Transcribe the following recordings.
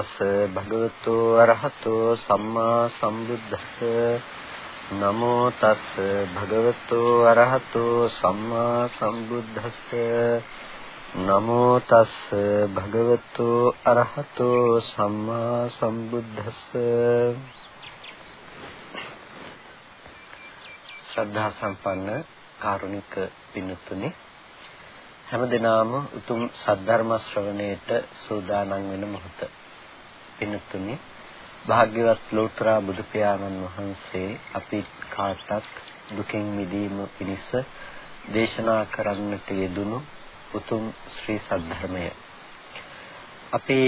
නමෝ තස් භගවතු අරහතෝ සම්මා සම්බුද්දස්ස නමෝ තස් භගවතු අරහතෝ සම්මා සම්බුද්දස්ස නමෝ තස් භගවතු අරහතෝ සම්මා සම්බුද්දස්ස ශ්‍රද්ධා සම්පන්න කාරුණික පින්තුනේ හැමදෙනාම උතුම් සද්ධර්ම ශ්‍රවණයට සූදානම් වෙන මොහොත. පින්තුනි, භාග්‍යවත් ලෝතර බුදු පියාණන් වහන්සේ අපි කාටත් දුකින් මිදීම පිණිස දේශනා කරන්නට යෙදුණු උතුම් ශ්‍රී සද්ධර්මය. අපි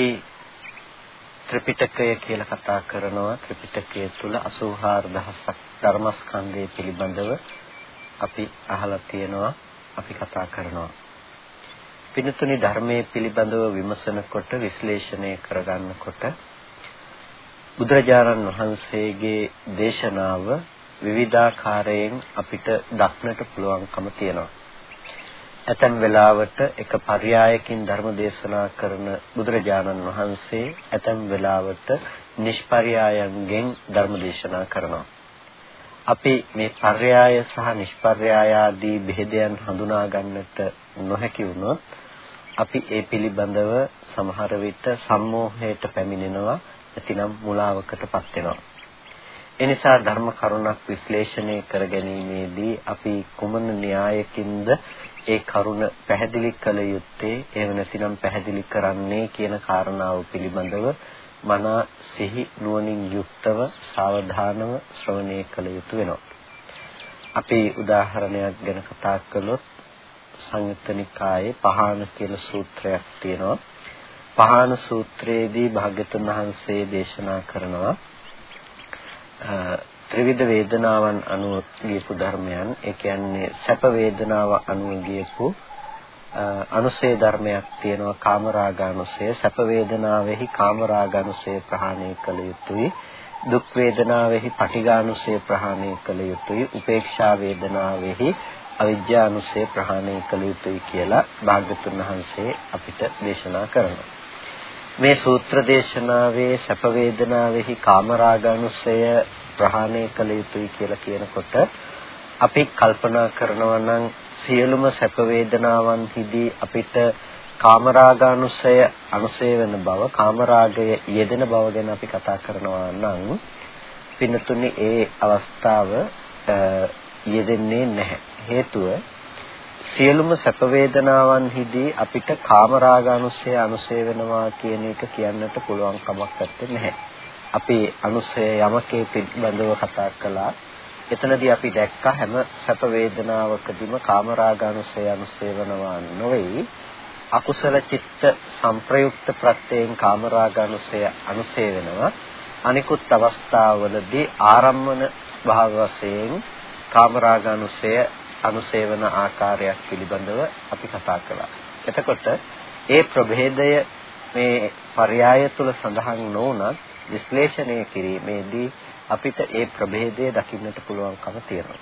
ත්‍රිපිටකය කියලා කතා කරනවා. ත්‍රිපිටකය තුල 84000ක් ධර්මස්කන්ධය පිළිබඳව අපි අහලා තියෙනවා. අපි කතා කරනවා. පිනතුනි ධර්මයේ පිළිබඳව විමසනකොට විශ්ලේෂණය කරගන්නකොට බුදුරජාණන් වහන්සේගේ දේශනාව විවිධාකාරයෙන් අපිට දක්නට පුළුවන්කම තියෙනවා. ඇතැම් වෙලාවට එක පర్యాయකින් ධර්ම දේශනා කරන බුදුරජාණන් වහන්සේ ඇතැම් වෙලාවට නිෂ්පර්යායන්ගෙන් ධර්ම දේශනා කරනවා. අපි මේ පర్యాయ සහ නිෂ්පර්යාය ආදී බෙහෙදයන් හඳුනා ගන්නට නොහැකි වුණොත් අපි ඒ පිළිබඳව සමහර විට සම්මෝහයට පැමිණෙනවා නැතිනම් මුලාවකටපත් වෙනවා. ඒ නිසා ධර්ම කරුණක් විශ්ලේෂණය කර ගැනීමේදී අපි කුමන න්‍යායකින්ද ඒ කරුණ පැහැදිලි කළ යුත්තේ එහෙම නැතිනම් පැහැදිලි කරන්නේ කියන කාරණාව පිළිබඳව මනා සිහි නුවණින් යුක්තව සාවධානව ශ්‍රවණය කළ යුතු වෙනවා. අපි උදාහරණයක් ගැන කතා කළොත් සංයුත්ත නිකායේ පහාන කියලා සූත්‍රයක් තියෙනවා. පහාන සූත්‍රයේදී භාග්‍යතුන් වහන්සේ දේශනා කරනවා ත්‍රිවිධ වේදනාවන් අනුව ගියපු ධර්මයන් ඒ කියන්නේ සැප වේදනාව අනුව ගියපු අනුසේ ධර්මයක් තියෙනවා කාමරාගානුසය. සැප වේදනාවෙහි කාමරාගානුසය ප්‍රහාණය කළ යුතුයි. දුක් වේදනාවෙහි පටිඝානුසය ප්‍රහාණය කළ යුතුයි. උපේක්ෂා වේදනාවෙහි අවිජ්ජානුසය ප්‍රහාණය කළ යුතුයි කියලා භාග්‍යතුන් වහන්සේ අපිට දේශනා කරනවා. මේ සූත්‍ර දේශනාවේ සැප වේදනාවෙහි කාමරාගානුසය ප්‍රහාණය කළ යුතුයි කියලා කියනකොට අපි කල්පනා කරනවා නම් සියලුම සැප වේදනාවන්හිදී අපිට කාමරාගානුසය අනුසය වෙන බව කාමරාගය යෙදෙන බව ගැන අපි කතා කරනවා නම් පින්නතුනි ඒ අවස්ථාව යෙදෙන්නේ නැහැ හේතුව සියලුම සැප වේදනාවන්හිදී අපිට කාමරාගානුසය අනුසය වෙනවා කියන එක කියන්නට පුළුවන් කමක් නැහැ. අපි අනුසය යමකේ පිළිබඳව කතා කළා. එතනදී අපි දැක්ක හැම සැප වේදනාවකදීම කාමරාගානුසය අනුසය වෙනවා නොවේ. අකුසල චිත්ත සංප්‍රයුක්ත ප්‍රත්‍යයෙන් කාමරාගානුසය අනුසය වෙනවා. අනිකුත් අවස්ථාවලදී ආරම්මන භාව වශයෙන් කාමරාගානුසය අනුසේවන ආකාරයක් පිළිබඳව අපි කතා කළා. එතකොට ඒ ප්‍රභේදය මේ පర్యాయ තුල සඳහන් නොවුනත් විශ්ලේෂණය කිරීමේදී අපිට ඒ ප්‍රභේදය දකින්නට පුළුවන්කම තියෙනවා.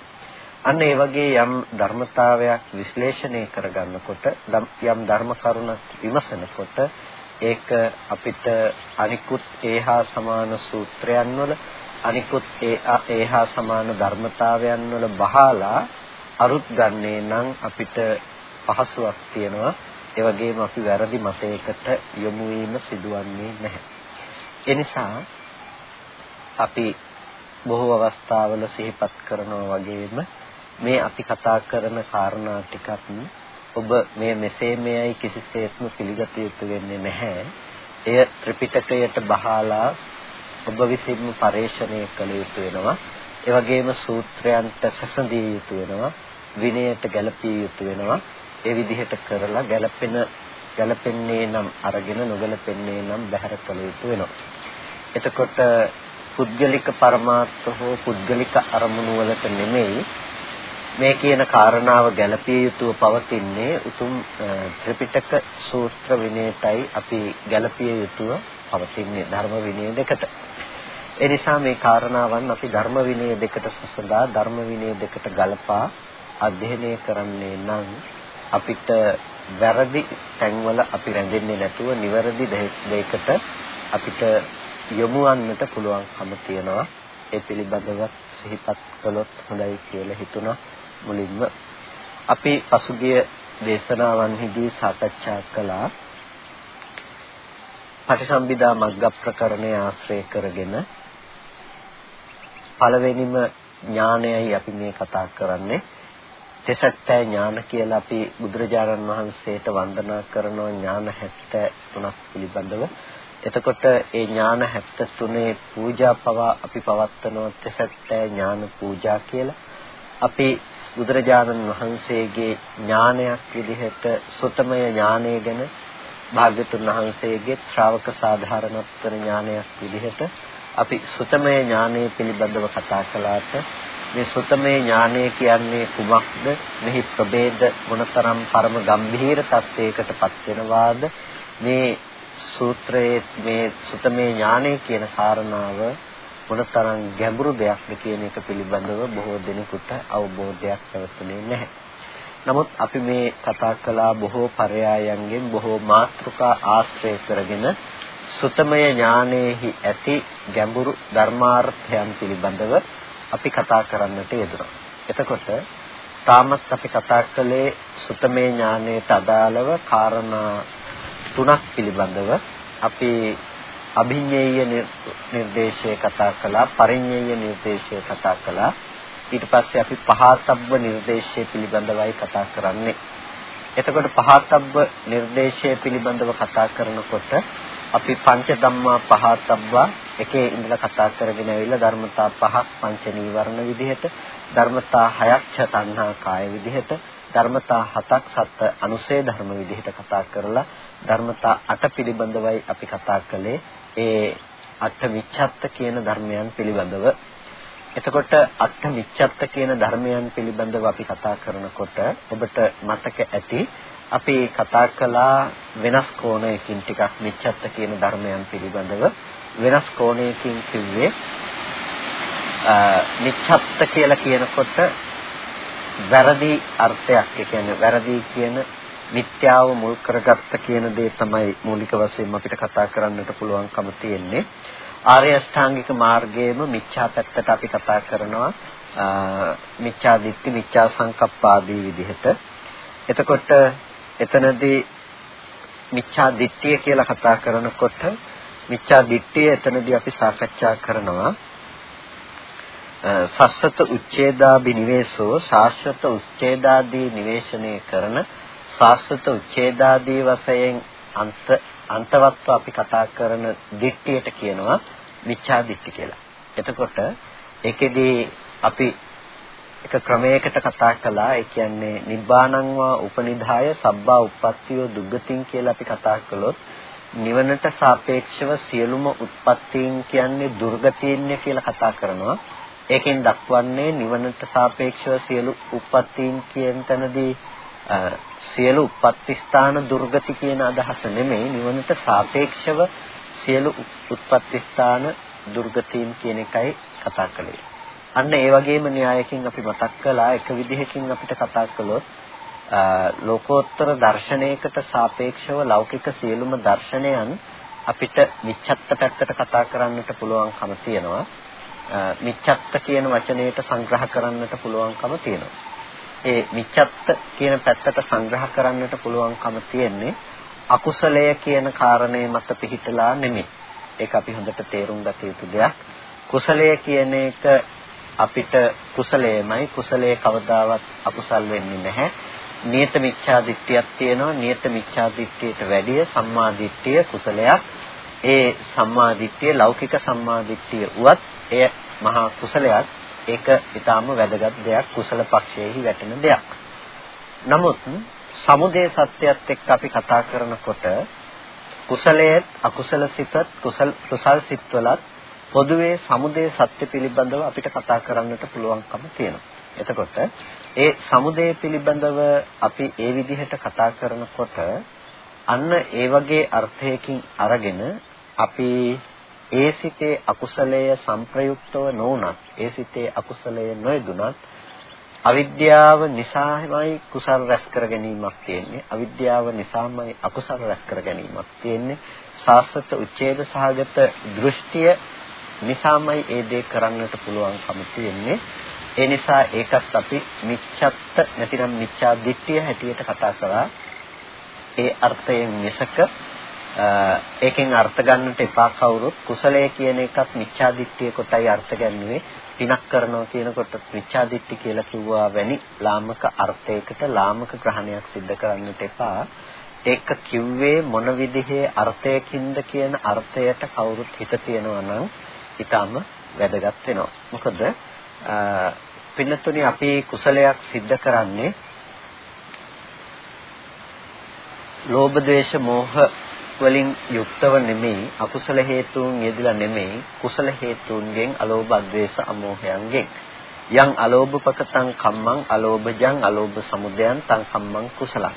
අන්න ඒ වගේ යම් ධර්මතාවයක් විශ්ලේෂණය කරගන්නකොට යම් ධර්ම කරුණ විමසනකොට ඒක අපිට අනිකුත් ඒහා සමාන සූත්‍රයන් වල අනිකුත් ඒහා සමාන ධර්මතාවයන් වල බහලා අරුත් ගන්නේ නම් අපිට පහසුවක් තියෙනවා. ඒ වගේම අපි වැරදි මතයකට යොමු වීම සිදුවන්නේ නැහැ. ඒ නිසා අපි බොහෝ අවස්ථාවල සිහිපත් කරනවා වගේම මේ අපි කතා කරන කාරණා ටිකත් ඔබ මේ මෙසේ මෙයයි කිසිසේත්ම පිළිගත යුතු වෙන්නේ නැහැ. එය ත්‍රිපිටකයට බහලා ඔබ විසින්ම පරේක්ෂණය කළ යුතු වෙනවා. ඒ වගේම සූත්‍රයන්ට සැසඳිය යුතු වෙනවා. විනයට ගැළපිය යුතු වෙනවා. ඒ විදිහට කරලා ගැළපෙන ගැළපෙන්නේ නම් අරගෙන නොගැළපෙන්නේ නම් බැහැර කළ යුතු වෙනවා. එතකොට පුද්ගලික පරමාර්ථ හෝ පුද්ගලික අරමුණු වලට නෙමෙයි මේ කියන කාරණාව ගැළපිය යුතුව පවතින්නේ උතුම් ත්‍රිපිටක සූත්‍ර විනයටයි අපි ගැළපිය යුතුව පවතින්නේ ධර්ම විනය දෙකට. ඒ නිසා මේ කාරණාවන් අපි ධර්ම විනය දෙකට සසඳා ධර්ම විනය දෙකට ගලපා අධ්‍යයනය කරන්නේ නම් අපිට වැරදි තැන්වල අපි රැඳෙන්නේ නැතුව නිවැරදි දෙයකට අපිට යොමු වන්නට පුළුවන්කම තියෙනවා. ඒ පිළිබඳව සිහිපත් කළොත් හොඳයි කියලා හිතුණා මුලින්ම. අපි පසුගිය දේශනාවන්හිදී සාකච්ඡා කළා පටිසම්භිදා මග්ග ප්‍රකරණය ආශ්‍රය කරගෙන පළවෙනිම ඥානයයි අපි මේ කතා කරන්නේ තෙසත්ත්‍ය ඥාන කියලා අපි බුදුරජාණන් වහන්සේට වන්දනා කරන ඥාන 73ක් පිළිබඳව. එතකොට ඒ ඥාන 73 පූජා පවා අපි පවත්වනවා තෙසත්ත්‍ය ඥාන පූජා කියලා. අපි බුදුරජාණන් වහන්සේගේ ඥානයක් විදිහට සුතමය ඥානය ගැන භාග්‍යතුන් වහන්සේගේ ශ්‍රාවක සාධාරණත්වන ඥානයක් විදිහට අපි සුතමය ඥානය පිළිබඳව කතා කළාට මේ සුතමේ ඥානය කියන්නේ කුමක්ද? මෙහි ප්‍රභේද මොනතරම් පරම ගම්භීර තත්වයකටපත් වෙනවාද? මේ සූත්‍රයේ මේ සුතමේ ඥානය කියන කාරණාව මොනතරම් ගැඹුරු දෙයක්ද කියන එක පිළිබඳව බොහෝ දෙනෙකුට අවබෝධයක් පැවතුනේ නැහැ. නමුත් අපි මේ කතා කළා බොහෝ පරයායන්ගෙන් බොහෝ මාත්‍රිකා ආශ්‍රය කරගෙන සුතමය ඥානයේහි ඇති ගැඹුරු ධර්මාර්ථයන් පිළිබඳව අපි කතා කරන්නට යෙදුණා. එතකොට තාමත් අපි කතා කළේ සුතමේ ඥානයට අදාළව කාරණා තුනක් පිළිබඳව. අපි අභිඤ්ඤේය නිර්දේශය කතා කළා පරිඤ්ඤේය නිර්දේශය කතා කළා. ඊට පස්සේ අපි පහතබ්බ නිර්දේශය පිළිබඳවයි කතා කරන්නේ. එතකොට පහතබ්බ නිර්දේශය පිළිබඳව කතා කරනකොට අපි පංච ධම්මා පහතබ්බා එකේ ඉඳලා කතා කරගෙන ඇවිල්ලා ධර්මතා පහක් පංච නීවරණ විදිහට ධර්මතා හයක් ඡ තණ්හා කාය විදිහට ධර්මතා හතක් සත් අනුසේ ධර්ම විදිහට කතා කරලා ධර්මතා අට පිළිබඳවයි අපි කතා කළේ. ඒ අට විච්ඡත්ත කියන ධර්මයන් පිළිබඳව. එතකොට අට විච්ඡත්ත කියන ධර්මයන් පිළිබඳව අපි කතා කරනකොට ඔබට මතක ඇති අපි කතා කළා වෙනස් කෝණයකින් ටිකක් මිච්ඡත්ත කියන ධර්මයන් පිළිබඳව. වෙනස් කෝණයකින් කිව්වේ මිච්ඡත්ත කියලා කියනකොට වැරදි අර්ථයක්. ඒ කියන්නේ වැරදි කියන මිත්‍යාව මුල් කරගත්ත කියන දේ තමයි මූලික වශයෙන් අපිට කතා කරන්නට පුළුවන්කම තියෙන්නේ. ආර්ය අෂ්ටාංගික මාර්ගයේම මිච්ඡා පැත්තට අපි කතා කරනවා. මිච්ඡා දිට්ඨි මිච්ඡා සංකප්ප ආදී විදිහට. එතකොට එතනදී මිච්ඡා දිට්ඨිය කියලා කතා කරනකොට මිච්ඡා දිට්ඨිය එතනදී අපි සාකච්ඡා කරනවා සස්සත උච්ඡේදා බිනිවේසෝ ශාස්ත්‍රත උච්ඡේදාදී නිවේශනය කරන ශාස්ත්‍රත උච්ඡේදාදී වශයෙන් අන්ත අන්තවත්ව අපි කතා කරන දිට්ඨියට කියනවා මිච්ඡා දිට්ඨි කියලා. එතකොට ඒකෙදී අපි එක ක්‍රමයකට කතා කළා ඒ කියන්නේ නිබ්බානං වා උපනිදාය සබ්බා උප්පත්තියෝ දුග්ගතින් කියලා අපි කතා කළොත් නිවනට සාපේක්ෂව සියලුම උත්පත්තීන් කියන්නේ දුර්ගතීන්ය කියලා කතා කරනවා. ඒකෙන් දක්වන්නේ නිවනට සාපේක්ෂව සියලු උප්පත්තීන් කියන තැනදී සියලු උප්පත්ති ස්ථාන දුර්ගති කියන අදහස නෙමෙයි. නිවනට සාපේක්ෂව සියලු උත්පත්ති ස්ථාන දුර්ගතීන් කියන එකයි කතා කළේ. අන්න ඒ වගේම න්‍යායකින් අපි මතක් කළා. එක විදිහකින් අපිට කතා කළොත් ලෝකෝත්තර දර්ශනයකට සාපේක්ෂව ලෞකික සියලුම දර්ශනයන් අපිට මිච්ඡත්ත පැත්තට කතා කරන්නට පුළුවන්කම තියෙනවා. මිච්ඡත්ත කියන වචනයට සංග්‍රහ කරන්නට පුළුවන්කම තියෙනවා. ඒ මිච්ඡත්ත කියන පැත්තට සංග්‍රහ කරන්නට පුළුවන්කම තියෙන්නේ අකුසලය කියන කාරණේ මත පිහිටලා නෙමෙයි. ඒක අපි හොඳට තේරුම් ගත යුතු දෙයක්. කුසලය කියන එක අපිට කුසලයමයි කුසලයේ කවදාවත් අකුසල් වෙන්නේ නැහැ. නියත මිච්ඡා දිට්ඨියක් තියෙනවා. නියත මිච්ඡා දිට්ඨියට වැඩිය සම්මා දිට්ඨිය කුසලයක්. ඒ සම්මා දිට්ඨිය ලෞකික සම්මා දිට්ඨිය උවත් එය මහා කුසලයක්. ඒක ඊටාම වැදගත් දෙයක් කුසල පක්ෂයේහි වැටෙන දෙයක්. නමුත් සමුදේ සත්‍යයත් එක්ක අපි කතා කරනකොට කුසලයේ අකුසල සිතත් කුසල් කුසල් සිත්වලත් පොදුවේ සමුදය සත්‍ය පිළිබඳව අපිට කතා කරන්නට පුළුවන්කම තියෙනවා. එතකොට ඒ සමුදය පිළිබඳව අපි ඒ විදිහට කතා කරනකොට අන්න ඒ වගේ අර්ථයකින් අරගෙන අපි ඒ සිතේ අකුසලය සංප්‍රයුක්තව නොවුනත් ඒ සිතේ අකුසලය නොයදුනත් අවිද්‍යාව නිසාමයි කුසල් රැස් කර ගැනීමක් තියෙන්නේ. අවිද්‍යාව නිසාමයි අකුසල් රැස් කර ගැනීමක් තියෙන්නේ. සාස්වත උච්ඡේද සහගත දෘෂ්ටිය නිසාමයි ඒ දේ කරන්නට පුළුවන්කම තියෙන්නේ. ඒ නිසා ඒකත් අපි මිච්ඡත්ත නැතිනම් මිච්ඡා දිට්ඨිය හැටියට කතා කරා. ඒ අර්ථයෙන් මිසක ඒකෙන් අර්ථ ගන්නට එපා කවුරුත්. කුසලය කියන එකත් මිච්ඡා දිට්ඨිය කොටයි අර්ථ ගන්නෙ පිනක් කරනවා කියනකොට මිච්ඡා දිට්ඨි කියලා කිව්වා වැනි ලාමක අර්ථයකට ලාමක ග්‍රහණයක් සිද්ධ කරන්නට එපා. ඒක කිව්වේ මොන විදිහේ අර්ථයකින්ද කියන අර්ථයට කවුරුත් හිත තියනවා නම් ඊටම වැදගත් වෙනවා. මොකද පින්නතුනි අපි කුසලයක් සිද්ධ කරන්නේ ලෝභ ද්වේෂ මෝහ වලින් යුක්තව නෙමෙයි අකුසල හේතුන් යෙදලා නෙමෙයි කුසල හේතුන්ගෙන් අලෝභ අද්වේෂ අමෝහයන්ගෙන්. යං අලෝභපකතං කම්මං අලෝභජං අලෝභ සමුදයං තං කම්මං කුසලං.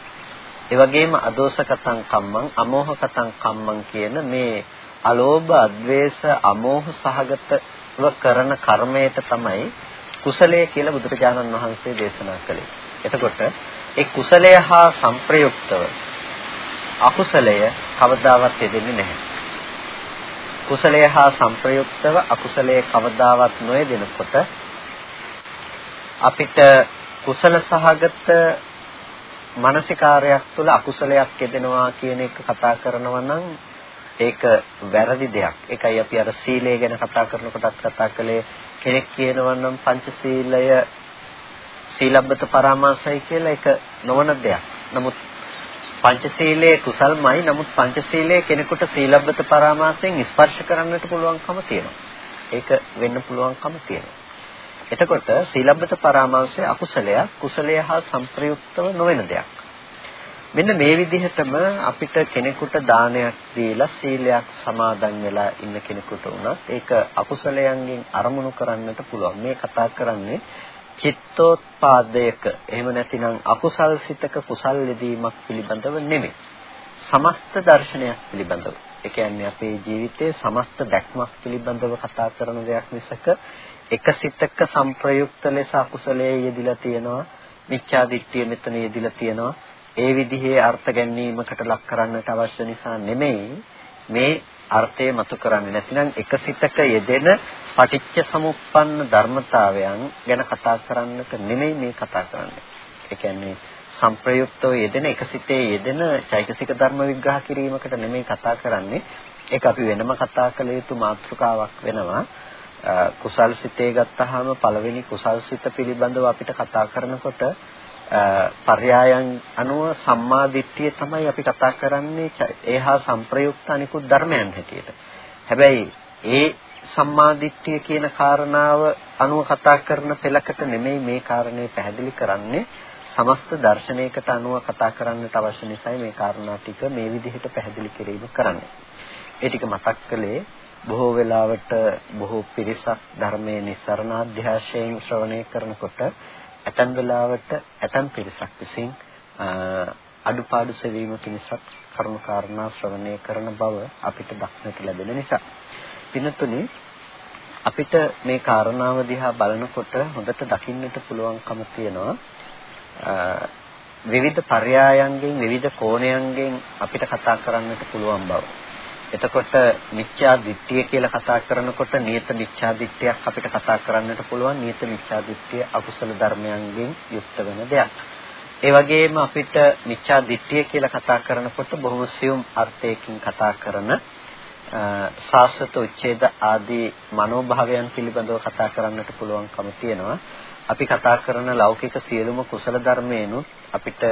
ඒ වගේම අදෝසකතං කම්මං අමෝහකතං කම්මං කියන මේ අලෝභ අද්වේෂ අමෝහ සහගතව කරන කර්මයට තමයි කුසලය කියලා බුදුරජාණන් වහන්සේ දේශනා කළේ. එතකොට ඒ කුසලය හා සංප්‍රයුක්තව අකුසලය කවදාවත් යෙදෙන්නේ නැහැ. කුසලය හා සංප්‍රයුක්තව අකුසලයේ කවදාවත් නොයෙදෙනකොට අපිට කුසල සහගත මානසිකාරයක් තුළ අකුසලයක් යෙදෙනවා කියන එක කතා කරනවා නම් ඒක වැරදි දෙයක්. ඒකයි අපි අර සීලය ගැන කතා කරනකොටත් කතා කළේ කෙනෙක් කියනවා නම් පංචශීලය සීලබ්බත පරාමාසයි කියලා ඒක නොවන දෙයක්. නමුත් පංචශීලයේ කුසල්මයි නමුත් පංචශීලයේ කෙනෙකුට සීලබ්බත පරාමාසයෙන් ස්පර්ශ කරන්නට පුළුවන්කම තියෙනවා. ඒක වෙන්න පුළුවන්කම තියෙනවා. එතකොට සීලබ්බත පරාමාසය අකුසලයක් කුසලය හා සංප්‍රයුක්තව නොවන දෙයක්. මෙන්න මේ විදිහටම අපිට කෙනෙකුට දානයක් දීලා සීලයක් සමාදන් වෙලා ඉන්න කෙනෙකුට උනත් ඒක අකුසලයන්ගෙන් අරමුණු කරන්නට පුළුවන්. මේ කතා කරන්නේ චිත්තෝත්පාදයක එහෙම නැතිනම් අකුසල් සිතක කුසල් යෙදීමක් පිළිබඳව නෙමෙයි. සමස්ත දර්ශනයක් පිළිබඳව. ඒ කියන්නේ අපේ ජීවිතයේ සමස්ත දැක්මක් පිළිබඳව කතා කරන දෙයක් මිසක එක සිතක සංප්‍රයුක්ත ලෙස අකුසලයේ යෙදිලා තියෙනවා. මිච්ඡා දිට්ඨිය මෙතන යෙදිලා තියෙනවා. ඒ විදිහේ අර්ථ ගැනීමකට ලක් කරන්නට අවශ්‍ය නිසා නෙමෙයි මේ අර්ථය මතු කරන්නේ නැතිනම් එක සිතක යෙදෙන පටිච්ච සමුප්පන්න ධර්මතාවයන් ගැන කතා කරන්නට නෙමෙයි මේ කතා කරන්නේ. ඒ කියන්නේ සංප්‍රයුක්තව යෙදෙන එක සිතේ යෙදෙන චෛතසික ධර්ම විග්‍රහ කිරීමකට නෙමෙයි කතා කරන්නේ. ඒක අපි වෙනම කතා කළ යුතු මාතෘකාවක් වෙනවා. කුසල් සිතේ ගත්තාම පළවෙනි කුසල් සිත පිළිබඳව අපිට කතා කරනකොට පර්යායන් අනුව සම්මා දිට්ඨිය තමයි අපි කතා කරන්නේ ඒහා සංප්‍රයුක්ත අනිකුත් ධර්මයන් හැටියට. හැබැයි ඒ සම්මා දිට්ඨිය කියන කාරණාව අනුව කතා කරන පෙළකට නෙමෙයි මේ කාරණේ පැහැදිලි කරන්නේ සමස්ත දර්ශනයකට අනුව කතා කරන්නට අවශ්‍ය නිසායි මේ කාරණා ටික මේ විදිහට පැහැදිලි කිරීම කරන්නේ. ඒ ටික මතක් කළේ බොහෝ වෙලාවට බොහෝ පිරිසක් ධර්මයේ නිස්සරණාධ්‍යාශයෙන් ශ්‍රවණය කරනකොට ඇතන් වෙලාවට ඇතන් පිරිසක් විසින් අඩුපාඩු සෙවීම පිණිසත් කරුණු කාරණා ශ්‍රවණය කරන බව අපිට දක්නට ලැබෙන නිසා පින්තුනේ අපිට මේ කාරණාව දිහා බලනකොට හොඳට දකින්නට පුළුවන්කම තියෙනවා විවිධ පర్యాయයන්ගෙන් විවිධ කෝණයන්ගෙන් අපිට කතා කරන්නට පුළුවන් බව. එතකොට මිච්ඡා දිට්ඨිය කියලා කතා කරනකොට නියත මිච්ඡා දිට්ඨියක් අපිට කතා කරන්නට පුළුවන් නියත මිච්ඡා දිට්ඨිය අකුසල ධර්මයන්ගෙන් යුක්ත වෙන දෙයක්. ඒ වගේම අපිට මිච්ඡා දිට්ඨිය කියලා කතා කරනකොට බොහොම සියුම් අර්ථයකින් කතා කරන සාස්වත උච්ඡේද ආදී මනෝභාවයන් පිළිබඳව කතා කරන්නට පුළුවන්කම තියෙනවා. අපි කතා කරන ලෞකික සියලුම කුසල ධර්මේනුත් අපිට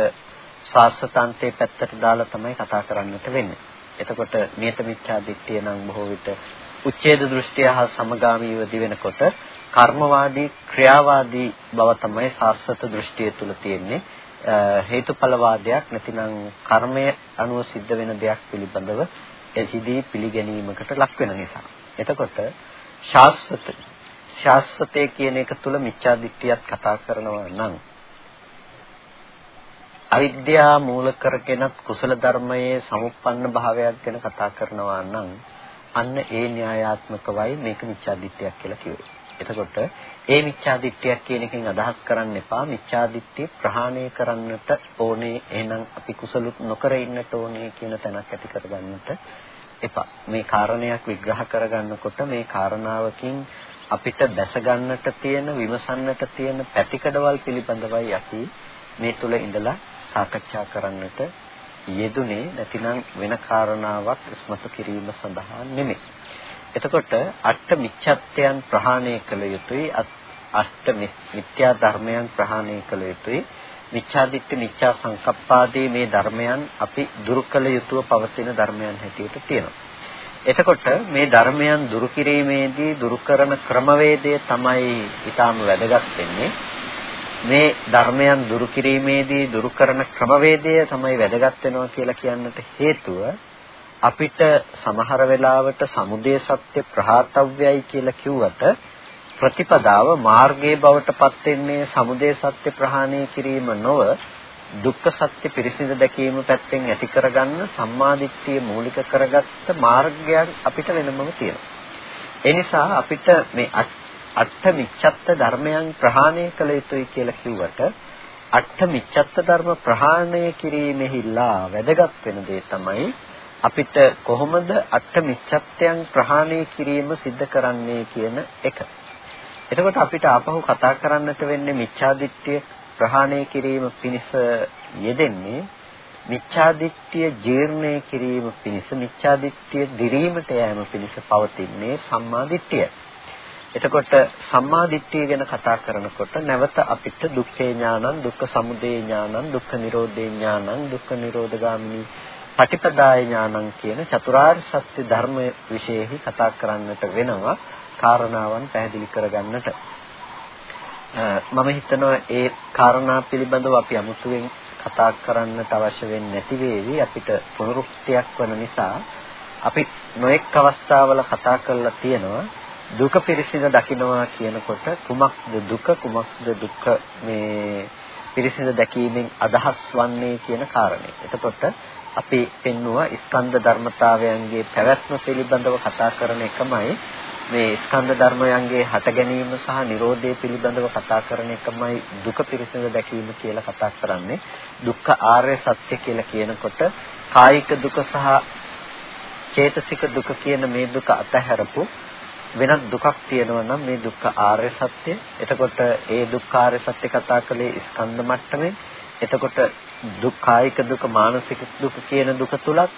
සාස්වතාන්තයේ පැත්තට දාලා තමයි කතා කරන්නට වෙන්නේ. එතකොට නියත මිච්ඡා දිට්ඨිය නම් බොහෝ විට උච්ඡේද දෘෂ්ටිය හා සමගාමීව දිවෙනකොට කර්මවාදී ක්‍රියාවාදී බව තමයි සාස්වත දෘෂ්ටිය තුල තියෙන්නේ. හේතුඵලවාදයක් නැතිනම් කර්මය අනුව සිද්ධ වෙන දෙයක් පිළිබඳව එහිදී පිළිගැනීමකට ලක් වෙන නිසා. එතකොට ශාස්ත්‍රත ශාස්ත්‍රතේ කියන එක තුල මිච්ඡා දිට්ඨියත් කතා කරනවා නම් අවිද්‍යාව මූල කරගෙනත් කුසල ධර්මයේ සමුප්පන්න භාවයක් ගැන කතා කරනවා නම් අන්න ඒ න්‍යායාත්මකවයි මේක මිච්ඡා දිට්ඨියක් කියලා කිව්වේ. එතකොට ඒ මිච්ඡාදිට්ඨියක් කියන එකෙන් අදහස් කරන්න එපා මිච්ඡාදිට්ඨිය ප්‍රහාණය කරන්නට ඕනේ එහෙනම් අපි කුසලුත් නොකර ඉන්නට ඕනේ කියන තැනක් ඇති කරගන්නට එපා. මේ කාරණයක් විග්‍රහ කරගන්නකොට මේ කාරණාවකින් අපිට දැස ගන්නට තියෙන විමසන්නට තියෙන පැතිකඩවල් පිළිබඳවයි අපි මේ තුල ඉඳලා සාකච්ඡා කරන්නට යෙදුනේ නැතිනම් වෙන කාරණාවක් ඉස්මතු කිරීම සඳහා නෙමෙයි. එතකොට අෂ්ට මිච්ඡත්යන් ප්‍රහාණය කළ යුතුයි අෂ්ට මිත්‍යා ධර්මයන් ප්‍රහාණය කළ යුතුයි මිච්ඡාදිට්ඨි මිච්ඡා සංකප්පාදී මේ ධර්මයන් අපි දුරු කළ යුතුව පවතින ධර්මයන් හැටියට තියෙනවා. එතකොට මේ ධර්මයන් දුරු කිරීමේදී දුරු කරන ක්‍රමවේදය තමයි ඊටාම වැදගත් වෙන්නේ. මේ ධර්මයන් දුරු කිරීමේදී දුරු කරන ක්‍රමවේදය තමයි වැදගත් වෙනවා කියලා කියන්නට හේතුව අපිට සමහර වෙලාවට සමුදය සත්‍ය ප්‍රහාතව්‍යයි කියලා කිව්වට ප්‍රතිපදාව මාර්ගයේ බවට පත් වෙන්නේ සමුදය සත්‍ය ප්‍රහාණය කිරීම නොව දුක්ඛ සත්‍ය පිරිසිදු දැකීම පැත්තෙන් ඇති කරගන්න සම්මාදිට්ඨිය මූලික කරගත්ත මාර්ගයක් අපිට වෙනමම තියෙනවා. ඒ නිසා අපිට මේ අට්ඨ මිච්ඡත්ත ධර්මයන් ප්‍රහාණය කළ යුතුයි කියලා කිව්වට අට්ඨ මිච්ඡත්ත ධර්ම ප්‍රහාණය කිරීමෙහිලා වැදගත් වෙන දේ තමයි අපිට කොහොමද අට්ඨ මිච්ඡත්යන් ප්‍රහාණය කිරීම සිද්ධ කරන්නේ කියන එක. එතකොට අපිට ආපහු කතා කරන්නට වෙන්නේ මිච්ඡාදිට්ඨිය ප්‍රහාණය කිරීම පිණිස යෙදෙන්නේ මිච්ඡාදිට්ඨිය ජීර්ණය කිරීම පිණිස මිච්ඡාදිට්ඨිය දිරීමට යෑම පිණිස පවතින්නේ සම්මාදිට්ඨිය. එතකොට සම්මාදිට්ඨිය ගැන කතා කරනකොට නැවත අපිට දුක්ඛේ ඥානං දුක්ඛ සමුදය ඥානං දුක්ඛ නිරෝධේ ඥානං දුක්ඛ නිරෝධගාමිනී පටිපදාය ඥානං කියන චතුරාර්ය සත්‍ය ධර්ම විශේෂෙහි කතා කරන්නට වෙනවා කාරණාවන් පැහැදිලි කරගන්නට. මම හිතනවා ඒ කාරණා පිළිබඳව අපි අමුතුවෙන් කතා කරන්නට අවශ්‍ය වෙන්නේ නැති වේවි අපිට පුනරුක්තියක් වන නිසා. අපි නොඑක් අවස්ථාවල කතා කරලා තියෙනවා දුක පිරිසිඳ දකින්නවා කියනකොට කුමක්ද දුක කුමක්ද දුක්ඛ මේ පිරිසිඳ දැකීමෙන් අදහස් වන්නේ කියන කාරණේ. එතකොට අපි පෙන්නුවා ස්කන්ධ ධර්මතාවයන්ගේ පැවැත්ම පිළිබඳව කතා කරන එකමයි. මේ ස්කන්ධ ධර්මයන්ගේ හට ගැනීම සහ Nirodhe පිළිබඳව කතා කරන එකමයි දුක පිරිසිදු දැකීම කියලා කතා කරන්නේ. දුක්ඛ ආර්ය සත්‍ය කියලා කියනකොට කායික දුක සහ චේතසික දුක කියන මේ දුක අතහැරපු වෙනත් දුකක් තියෙනවා නම් මේ දුක්ඛ ආර්ය සත්‍ය. එතකොට ඒ දුක්ඛ ආර්ය සත්‍ය කතා කළේ ස්කන්ධ මට්ටමේ. එතකොට දුක් කායික දුක මානසික දුක කියන දුක තුලත්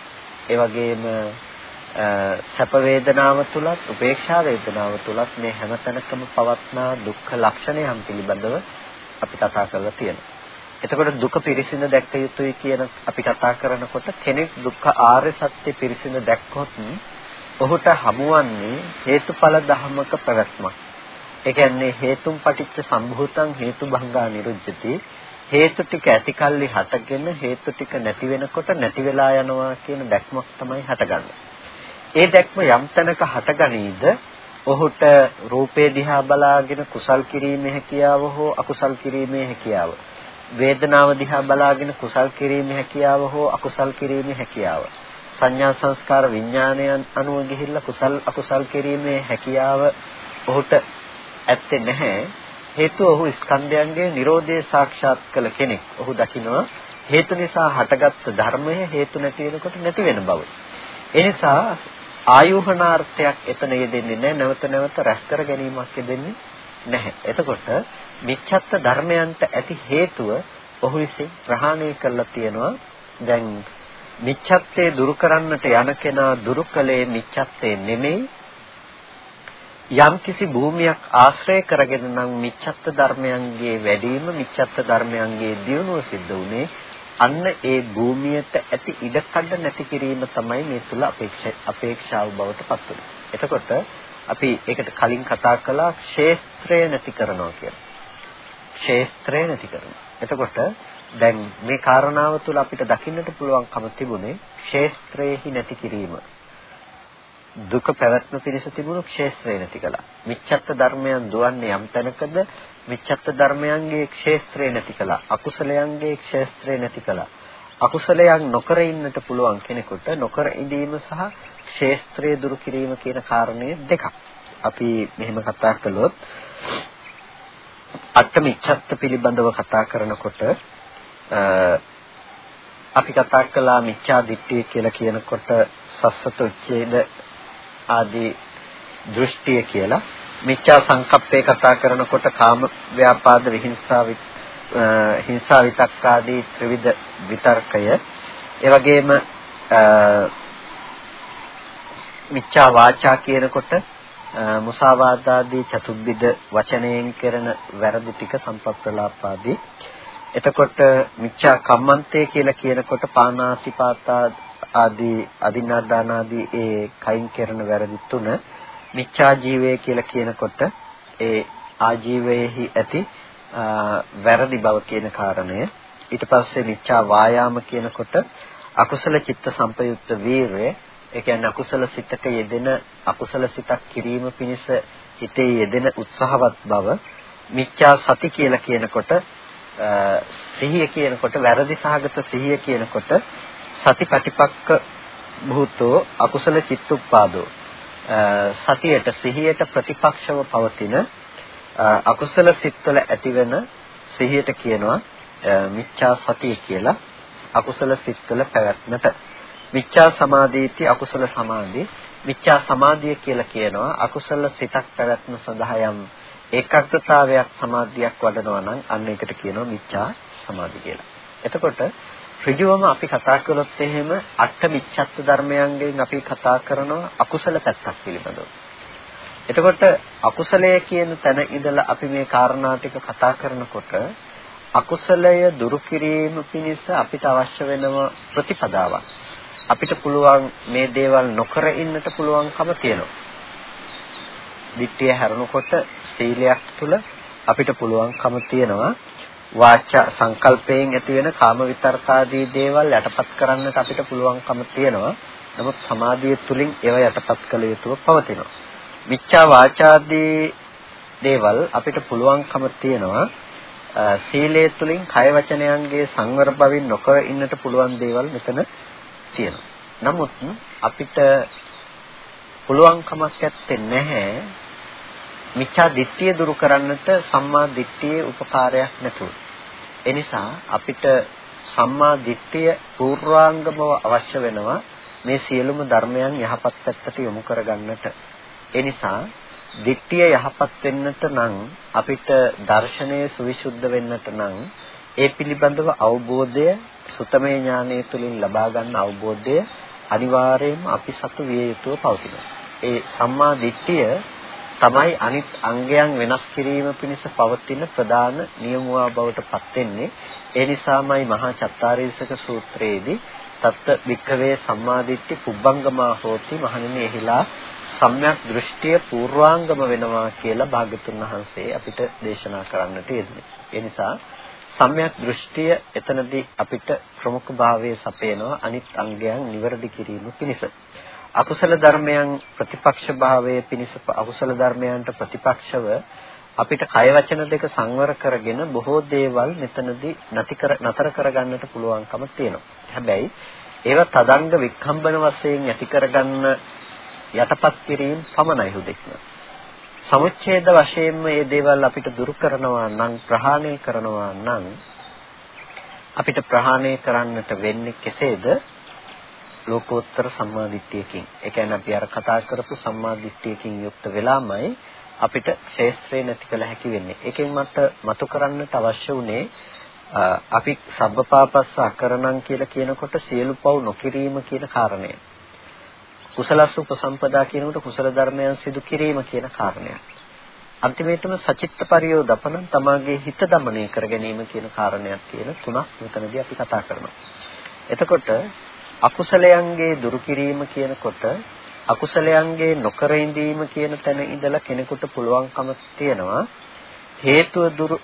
ඒ වගේම සැප වේදනාව තුලත් උපේක්ෂා වේදනාව තුලත් මේ හැමතැනකම පවත්නා දුක්ඛ ලක්ෂණයන් පිළිබඳව අපි කතා කරලා තියෙනවා. එතකොට දුක පිරිසිඳ දැක්ක යුතුයි කියන අපි කතා කරනකොට කෙනෙක් දුක්ඛ ආර්ය සත්‍ය පිරිසිඳ දැක්කොත් ඔහුට හමුවන්නේ හේතුඵල ධර්මක ප්‍රවැත්මක්. ඒ කියන්නේ හේතුම් පටිච්ච සම්භූතං හේතු භංගා නිරුද්ධති හේතු ටික ඇතිකල්ලි හටගෙන හේතු ටික නැති වෙනකොට නැති වෙලා යනවා කියන දැක්මක් තමයි හටගන්නේ. ඒ දැක්ම යම් තැනක හටගනීද ඔහුට රූපේ දිහා බලාගෙන කුසල් කිරීමේ හැකියාව හෝ අකුසල් කිරීමේ හැකියාව වේදනාව දිහා බලාගෙන කුසල් කිරීමේ හැකියාව හෝ අකුසල් කිරීමේ හැකියාව සංඥා සංස්කාර විඥානයන් අනුව ගිහිල්ලා කුසල් අකුසල් කිරීමේ හැකියාව ඔහුට ඇත්තේ නැහැ හේතුව ඔහු ස්කන්ධයන්ගේ Nirodhe සාක්ෂාත් කළ කෙනෙක් ඔහු දකිනවා හේතු නිසා හටගත් ධර්මය හේතු නැති වෙනකොට නැති වෙන බව එනිසා ආයෝහනාර්ථයක් එතන යෙදෙන්නේ නැහැ නැවත නැවත රැස් කර ගැනීමක් යෙදෙන්නේ නැහැ. එතකොට මිච්ඡත්ත ධර්මයන්ට ඇති හේතුව ඔහු විසින් ප්‍රහාණය කරලා තියෙනවා. දැන් මිච්ඡත්තේ දුරු කරන්නට යන කෙනා දුරු කලේ මිච්ඡත්තේ නෙමෙයි යම්කිසි භූමියක් ආශ්‍රය කරගෙන නම් මිච්ඡත්ත ධර්මයන්ගේ වැඩිම මිච්ඡත්ත ධර්මයන්ගේ දියුණුව සිද්ධ වුනේ අන්න ඒ භූමියට ඇති ඉඩකඩ නැති කිරීම තමයි මේ තුල අපේක්ෂාව බවට පත් වෙන්නේ. එතකොට අපි ඒකට කලින් කතා කළා ක්ෂේත්‍රය නැති කරනවා කියලා. ක්ෂේත්‍රය නැති කරනවා. එතකොට දැන් මේ කාරණාව තුළ අපිට දකින්නට පුළුවන්කම තිබුණේ ක්ෂේත්‍රයේහි නැති කිරීම. දුක පැවැත්ම පිණිස තිබුණු ක්ෂේත්‍රය නැති කළා. මිච්ඡත්ත ධර්මයන් දුවන්නේ යම් තැනකද මිච්ඡත්ත ධර්මයන්ගේ ක්ෂේත්‍රය නැති කළා. අකුසලයන්ගේ ක්ෂේත්‍රය නැති කළා. අකුසලයන් නොකර ඉන්නට පුළුවන් කෙනෙකුට නොකර ඉඳීම සහ ක්ෂේත්‍රය දුරු කිරීම කියන කාරණේ දෙකක්. අපි මෙහෙම කතා කළොත් අට්ඨමිච්ඡත්ත පිළිබඳව කතා කරනකොට අපි කතා කළා මිච්ඡා දිට්ඨිය කියලා කියනකොට සස්සතුච්ඡේද ආදී දෘෂ්ටිය කියලා. මිච්ඡා සංකප්පේ කතා කරනකොට කාම ව්‍යාපාද විහිංසාව හිංසා විතක් ආදී ත්‍රිවිධ විතර්කය. ඒ වගේම මිච්ඡා වාචා කියනකොට මුසාවාදාදී චතුබ්බිද වචනයෙන් කරන වැරදි ටික සම්පප්පලාපාදී එතකොට මිච්ඡා කම්මන්තේ කියලා කියනකොට පානාතිපාතා ආදී අදින්නාදාන ආදී ඒ කයින් කරන වැරදි තුන මිච්ඡා ජීවය කියලා කියනකොට ඒ ආජීවයේහි ඇති වැරදි බව කියන කාරණය. ඊට පස්සේ මිච්ඡා වායාම කියනකොට අකුසල චිත්ත සංපයුක්ත වීරය ඒ කියන්නේ අකුසල සිතක යෙදෙන අකුසල සිතක් කිරීම පිණිස හිතේ යෙදෙන උත්සාහවත් බව මිච්ඡා සති කියලා කියනකොට සිහිය කියනකොට වැරදි සහගත සිහිය කියනකොට සතිපටිපක්ක භූතෝ අකුසල චිත්තුප්පාදෝ සතියට සිහියට ප්‍රතිපක්ෂව පවතින අකුසල සිත්වල ඇතිවෙන සිහියට කියනවා මිච්ඡා සතිය කියලා අකුසල සිත්වල පැවැත්මට. මිච්ඡා සමාධීති අකුසල සමාධි. මිච්ඡා සමාධිය කියලා කියනවා අකුසල සිතක් පැවැත්ම සඳහා යම් ඒකාග්‍රතාවයක් සමාධියක් වඩනවා නම් අන්න ඒකට කියනවා මිච්ඡා සමාධි කියලා. එතකොට ඍජුවම අපි කතා කළොත් එහෙම අට මිච්ඡත්ත ධර්මයන්ගෙන් අපි කතා කරනවා අකුසල පැත්තක් පිළිබඳව. එතකොට අකුසලය කියන තැන ඉඳලා අපි මේ කාරණා ටික කතා කරනකොට අකුසලය දුරු කිරීම පිණිස අපිට අවශ්‍ය වෙනව ප්‍රතිපදාවක්. අපිට පුළුවන් මේ දේවල් නොකර ඉන්නට පුළුවන්කම තියෙනවා. දිට්ඨිය හැරෙනකොට සීලයක් තුළ අපිට පුළුවන්කම තියෙනවා වාචා සංකල්පයෙන් ඇති වෙන කාම විතර්කාදී දේවල් යටපත් කරන්නට අපිට පුළුවන්කම තියෙනවා. නමුත් සමාධිය තුලින් ඒව යටපත් කළ යුතුව පවතිනවා. මිච්ඡා වාචාදී දේවල් අපිට පුළුවන්කම තියෙනවා සීලය තුලින් කය වචනයන්ගේ සංවර බවින් නොකර ඉන්නට පුළුවන් දේවල් මෙතන තියෙනවා. නමුත් අපිට පුළුවන්කමක් නැත්තේ නැහැ මිච්ඡා දිට්ඨිය දුරු කරන්නට සම්මා දිට්ඨියේ උපකාරයක් නැතුව. එනිසා අපිට සම්මා දිට්ඨිය පූර්වාංගමව අවශ්‍ය වෙනවා මේ සියලුම ධර්මයන් යහපත් පැත්තට යොමු කරගන්නට. එනිසා දිට්ඨිය යහපත් වෙන්නට නම් අපිට දර්ශනය සවිසුද්ධ වෙන්නට නම් ඒ පිළිබඳව අවබෝධය සුතමේ ඥානය තුළින් ලබා ගන්න අවබෝධය අනිවාර්යයෙන්ම අපි සතු විය යුතුව පවතිනවා. ඒ සම්මා දිට්ඨිය තමයි අනිත් අංගයන් වෙනස් කිරීම පිණිස පවතින ප්‍රධාන නියමුවා බවට පත් වෙන්නේ. ඒ නිසාමයි මහා චත්තාරීසක සූත්‍රයේදී තත්ත වික්කවේ සම්මාදිට්ඨි පුබ්බංගමා හෝති මහණෙනි එහිලා සම්‍යක් දෘෂ්ටිය පූර්වාංගම වෙනවා කියලා භාග්‍යතුන් වහන්සේ අපිට දේශනා කරන්නට යෙදුනේ. ඒ නිසා සම්‍යක් දෘෂ්ටිය එතනදී අපිට ප්‍රමුඛ භාවයේ සපයනවා අනිත් අංගයන් නිවැරදි කිරීම පිණිස. අකුසල ධර්මයන් ප්‍රතිපක්ෂ භාවයේ පිණිස අකුසල ධර්මයන්ට ප්‍රතිපක්ෂව අපිට කය වචන දෙක සංවර කරගෙන බොහෝ දේවල් මෙතනදී නැති කර නතර කරගන්නට පුළුවන්කම තියෙනවා. හැබැයි ඒවා තදංග වික්ඛම්බන වශයෙන් ඇති කරගන්න යටපත් කිරීම පමණයි හුදෙක්ම. සමුච්ඡේද වශයෙන්ම මේ දේවල් අපිට දුරු කරනවා නම් ප්‍රහාණය කරනවා නම් අපිට ප්‍රහාණය කරන්නට වෙන්නේ කෙසේද? ලෝකෝත්තර සම්මාදිට්ඨියකින් ඒ කියන්නේ අපි අර කතා කරපු සම්මාදිට්ඨියකින් යුක්ත වෙලාමයි අපිට ශේස්ත්‍රේ නැති කළ හැකි වෙන්නේ. ඒකෙන් මට මතු කරන්නට අවශ්‍ය වුණේ අපි සබ්බපාපස්ස අකරණම් කියලා කියනකොට සියලු පව් නොකිරීම කියන කාරණය. කුසලස්ස උපසම්පදා කියනකොට කුසල ධර්මයන් සිදු කිරීම කියන කාරණය. අන්තිමේටම සචිත්ත පරියෝදපන තමාගේ හිත দমনය කර ගැනීම කියන කාරණයක් කියලා තුනක් මෙතනදී අපි කතා කරනවා. එතකොට අකුසලයන්ගේ දුරු කිරීම කියනකොට අකුසලයන්ගේ නොකර ඉඳීම කියන තැන ඉඳලා කෙනෙකුට පුළුවන්කම තියෙනවා හේතුව දුරු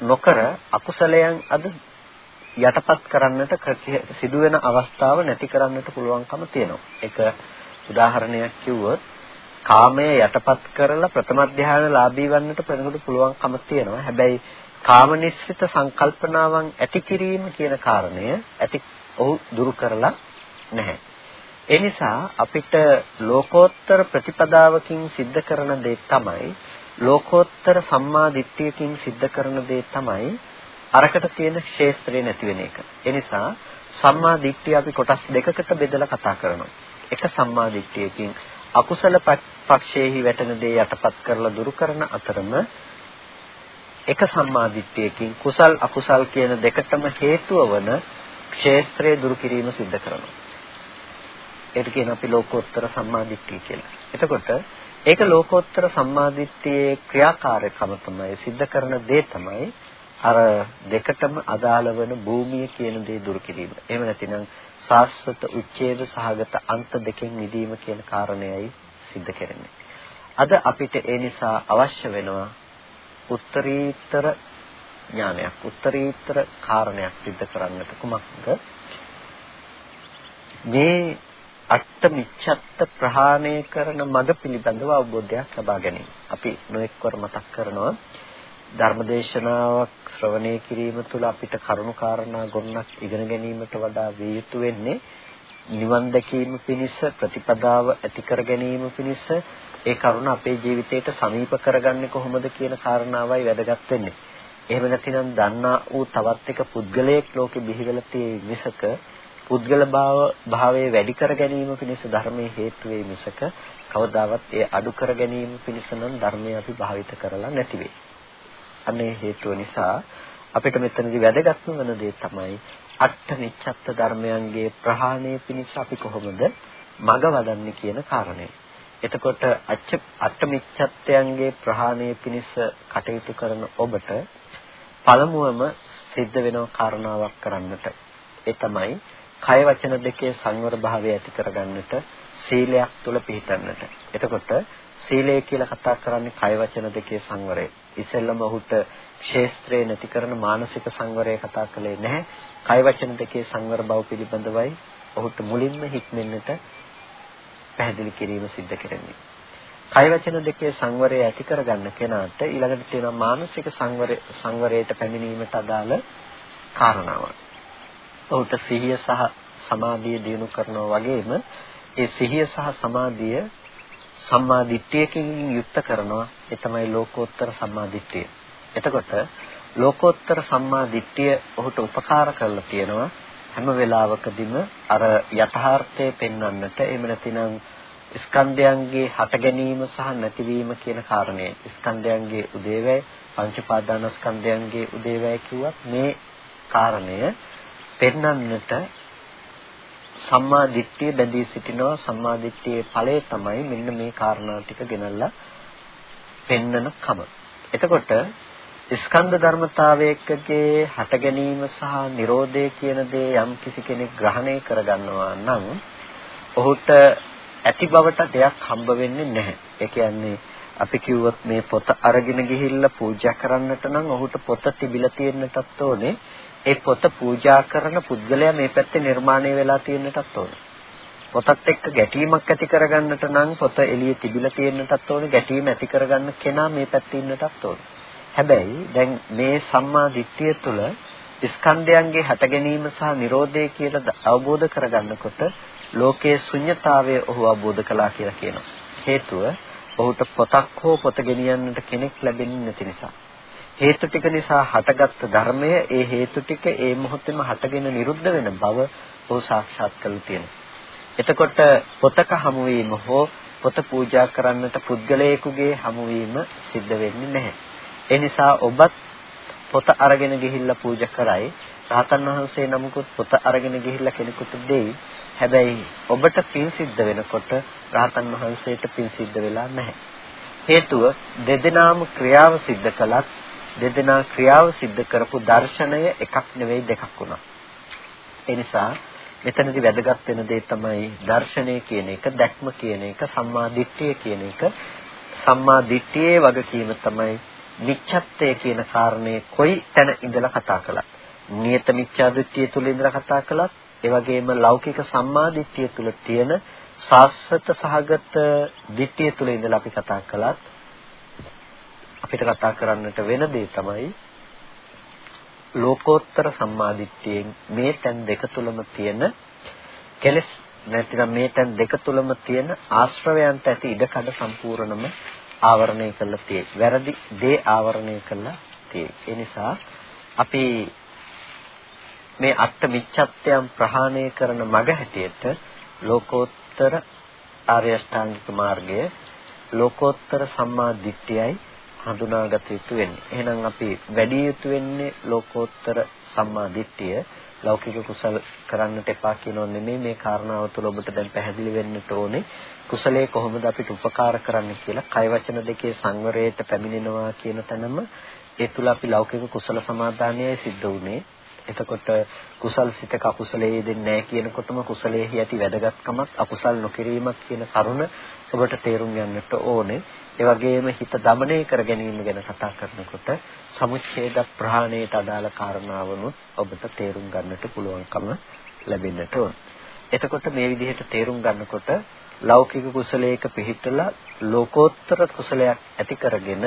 නොකර අකුසලයන් අද යටපත් කරන්නට සිදුවෙන අවස්ථාව නැති කරන්නට පුළුවන්කම තියෙනවා. ඒක උදාහරණයක් කිව්වොත් කාමය යටපත් කරලා ප්‍රථම ධානය ලාභී වන්නට කෙනෙකුට පුළුවන්කම තියෙනවා. හැබැයි කාමනිස්සිත සංකල්පනාවන් ඇති කිරීම කියන කාරණය ඇති ඔහු දුරු කරලා නැහැ. ඒ නිසා අපිට ලෝකෝත්තර ප්‍රතිපදාවකින් සිද්ධ කරන දේ තමයි ලෝකෝත්තර සම්මා දිට්ඨියකින් සිද්ධ කරන දේ තමයි අරකට තියෙන ශේස්ත්‍රය නැති වෙන එක. ඒ නිසා සම්මා දිට්ඨිය අපි කොටස් දෙකකට බෙදලා කතා කරනවා. එක සම්මා දිට්ඨියකින් අකුසල පක්ෂයේහි වැටෙන දේ යටපත් කරලා දුරු කරන අතරම එක සම්මා දිට්ඨියකින් කුසල් අකුසල් කියන දෙකටම හේතුව වන ක්ෂේත්‍රය දුරු කිරීම සිද්ධ කරනවා. ඒක කියන අපි ලෝකෝත්තර සම්මාදිට්ඨිය කියලා. එතකොට ඒක ලෝකෝත්තර සම්මාදිට්ඨියේ ක්‍රියාකාරකම තමයි සිද්ධ කරන දේ තමයි අර දෙකටම අදාළ වෙන භූමිය කියන දේ දුරු කිරීම. එහෙම නැතිනම් සාස්වත උච්ඡේද සහගත අන්ත දෙකෙන් මිදීම කියන කාරණයයි සිද්ධ කරන්නේ. අද අපිට ඒ නිසා අවශ්‍ය වෙනවා උත්තරීතර ඥානයක් උත්තරීතර කාරණයක් සිද්ධ කරන්නට කුමක්ද මේ අට්ඨ මිච්ඡත්ත ප්‍රහාණය කරන මඟ පිළිබඳව අවබෝධයක් ලබා ගැනීම. අපි නොඑක්වර මතක් කරනවා ධර්මදේශනාවක් ශ්‍රවණය කිරීම තුළ අපිට කරුණු කාරණා ගොන්නක් ඉගෙන ගැනීමට වඩා විය යුතු වෙන්නේ නිවන් දැකීම පිණිස ප්‍රතිපදාව ඇති කර ගැනීම පිණිස ඒ කරුණ අපේ ජීවිතයට සමීප කරගන්නේ කොහොමද කියන කාරණාවයි වැදගත් වෙන්නේ. එහෙම නැතිනම් දන්නා වූ තවත් එක පුද්ගලයෙක් ලෝකෙ බිහි වෙලා තියෙ මිසක පුද්ගල භාව භාවයේ වැඩි කර ගැනීම පිණිස ධර්මයේ හේතු වේ මිසක කවදාවත් ඒ අඩු කර ගැනීම පිණිස නම් ධර්මයේ අපි භාවිත කරලා නැති වෙයි. අනේ හේතුව නිසා අපිට මෙතනදී වැදගත්ම වෙන දේ තමයි අට්ඨ නිච්ඡත්ත ධර්මයන්ගේ ප්‍රහාණය පිණිස අපි කොහොමද මඟ වඩන්නේ කියන කාරණය. එතකොට අට්ඨ මිච්ඡත්තයන්ගේ ප්‍රහාණය පිණිස කටයුතු කරන ඔබට පළමුවම සිද්ධ වෙන කාරණාවක් කරන්නට ඒ තමයි කය වචන දෙකේ සංවර භාවය ඇති කරගන්නට සීලයක් තුල පිහිටන්නට. එතකොට සීලය කියලා කතා කරන්නේ කය වචන දෙකේ සංවරය. ඉස්සෙල්ලම ඔහුට ක්ෂේත්‍රේ නැති කරන මානසික සංවරය කතා කළේ නැහැ. කය වචන දෙකේ සංවර බව පිළිබඳවයි ඔහුට මුලින්ම හික්මෙන්නට පැහැදිලි කිරීම සිද්ධ කරන්නේ. කය වචන දෙකේ සංවරය ඇති කරගන්න කෙනාට ඊළඟට තියෙනවා මානසික සංවරය සංවරයට පැමිණීමට අදාළ කාරණාවක්. ඔහුට සිහිය සහ සමාධිය දිනු කරනවා වගේම ඒ සිහිය සහ සමාධිය සම්මා දිට්ඨියකින් යුක්ත කරනවා ඒ තමයි ලෝකෝත්තර සම්මා දිට්ඨිය. එතකොට ලෝකෝත්තර සම්මා දිට්ඨිය ඔහුට උපකාර කරලා තියෙනවා හැම වෙලාවකදීම අර යථාර්ථය පෙන්වන්නට එහෙම නැතිනම් ස්කන්ධයන්ගේ හට ගැනීම සහ නැතිවීම කියන කාරණය. ස්කන්ධයන්ගේ උදේවැය පංච පාදානස්කන්ධයන්ගේ උදේවැය කිව්වත් මේ කාරණය පෙන්වන්නට සම්මා දිට්ඨිය බැඳී සිටිනවා සම්මා දිට්ඨියේ ඵලය තමයි මෙන්න මේ කාරණා ටික ගෙනල්ලා පෙන්නන කම. එතකොට ස්කන්ධ ධර්මතාවයකගේ හට ගැනීම සහ Nirodhe කියන දේ යම් කිසි කෙනෙක් ග්‍රහණය කරගන්නවා නම් ඔහුට ඇති බවට දෙයක් හම්බ වෙන්නේ නැහැ. ඒ කියන්නේ අපි කිව්වොත් මේ පොත අරගෙන ගිහිල්ලා පූජා කරන්නට නම් ඔහුට පොත තිබිලා තියෙන්නටත් ඕනේ. ඒ පොත පූජා කරන පුද්ගලයා මේ පැත්තේ නිර්මාණය වෙලා තියෙන්නටත් ඕනේ. පොතත් එක්ක ගැටීමක් ඇති කරගන්නට නම් පොත එළියේ තිබිලා තියෙන්නටත් ඕනේ. ගැටීම ඇති කරගන්න කෙනා මේ පැත්තේ ඉන්නටත් ඕනේ. හැබැයි දැන් මේ සම්මා දිට්ඨිය තුළ ස්කන්ධයන්ගේ හට ගැනීම සහ Nirodhe කියලා අවබෝධ කරගන්නකොට ලෝකයේ ශුන්්‍යතාවය ඔහු අවබෝධ කළා කියලා කියනවා. හේතුව ඔහුට පොතක් හෝ පොත ගෙනියන්නට කෙනෙක් ලැබෙන්නේ නැති නිසා. හේතු ටික නිසා හටගත් ධර්මය ඒ හේතු ටික ඒ මොහොතේම හටගෙන නිරුද්ධ වෙන බව ඔහු සාක්ෂාත් කරලා තියෙනවා. එතකොට පොතක හමුවීම හෝ පොත පූජා කරන්නට පුද්ගලයෙකුගේ හමුවීම සිද්ධ වෙන්නේ නැහැ. ඒ නිසා ඔබත් පොත අරගෙන ගිහිල්ලා පූජා කරයි. රහතන් වහන්සේ නමකුත් පොත අරගෙන ගිහිල්ලා කෙනෙකුට දෙයි. හැබැයි ඔබට පින් සිද්ධ වෙනකොට රහතන් වහන්සේට පින් සිද්ධ වෙලා නැහැ. හේතුව දෙදෙනාම ක්‍රියාව සිද්ධ කළත් දෙදෙනා ක්‍රියාව සිද්ධ කරපු දර්ශනය එකක් නෙවෙයි දෙකක් වුණා. ඒ නිසා මෙතනදී වැදගත් වෙන දේ තමයි දර්ශනය කියන එක, දැක්ම කියන එක, සම්මා දිට්ඨිය කියන එක. සම්මා දිට්ඨියේ වගකීම තමයි මිච්ඡත්තය කියන කාරණේ කොයි තැන ඉඳලා කතා කළත්. නියත මිච්ඡා දිට්ඨිය තුල ඉඳලා කතා කළත්, ඒ වගේම ලෞකික සම්මා දිට්ඨිය තුල තියෙන සාස්වත සහගත දිට්ඨිය තුල ඉඳලා අපි කතා කළත් අපිට කතා කරන්නට වෙන දේ තමයි ලෝකෝත්තර සම්මාදිට්ඨියෙන් මේ තැන් දෙක තුලම තියෙන කෙලස් නැතිනම් මේ තැන් දෙක තුලම තියෙන ආශ්‍රවයන්ට ඇති ඉඩකඩ සම්පූර්ණම ආවරණය කරලා තියෙයි. වැරදි දේ ආවරණය කරලා තියෙයි. ඒ නිසා අපි මේ අට මිච්ඡත්‍යයන් ප්‍රහාණය කරන මග හැටියට ලෝකෝත්තර ආර්ය අෂ්ටාංගික මාර්ගය ලෝකෝත්තර සම්මා දිට්ඨියයි හඳුනාගත යුතු වෙන්නේ. එහෙනම් අපි වැඩි යුතු වෙන්නේ ලෝකෝත්තර සම්මා දිට්ඨිය. ලෞකික කුසල කරන්නට එපා කියනෝ නෙමෙයි. මේ කාරණාව තුළ ඔබට දැන් පැහැදිලි වෙන්නට ඕනේ. කුසලයේ කොහොමද අපිට උපකාර කරන්නේ කියලා කය වචන දෙකේ සංවරයට පැමිණෙනවා කියන තැනම ඒ තුළ අපි ලෞකික කුසල සමාදානයයි සිද්ධ වුනේ. එතකොට කුසල් සිතක අකුසලයේ දෙන්නේ නැහැ කියනකොටම කුසලයේ ඇති වැදගත්කමක් අකුසල් නොකිරීමක් කියන කරුණ ඔබට තේරුම් ගන්නට ඕනේ. ඒ වගේම හිත দমনය කර ගැනීම ගැන කතා කරනකොට සමුච්ඡේද ප්‍රහාණයට අදාළ කාරණාවනොත් ඔබට තේරුම් ගන්නට පුළුවන්කම ලැබෙන්නට ඕන. එතකොට මේ විදිහට තේරුම් ගන්නකොට ලෞකික කුසලයක පිහිටලා ලෝකෝත්තර කුසලයක් ඇති කරගෙන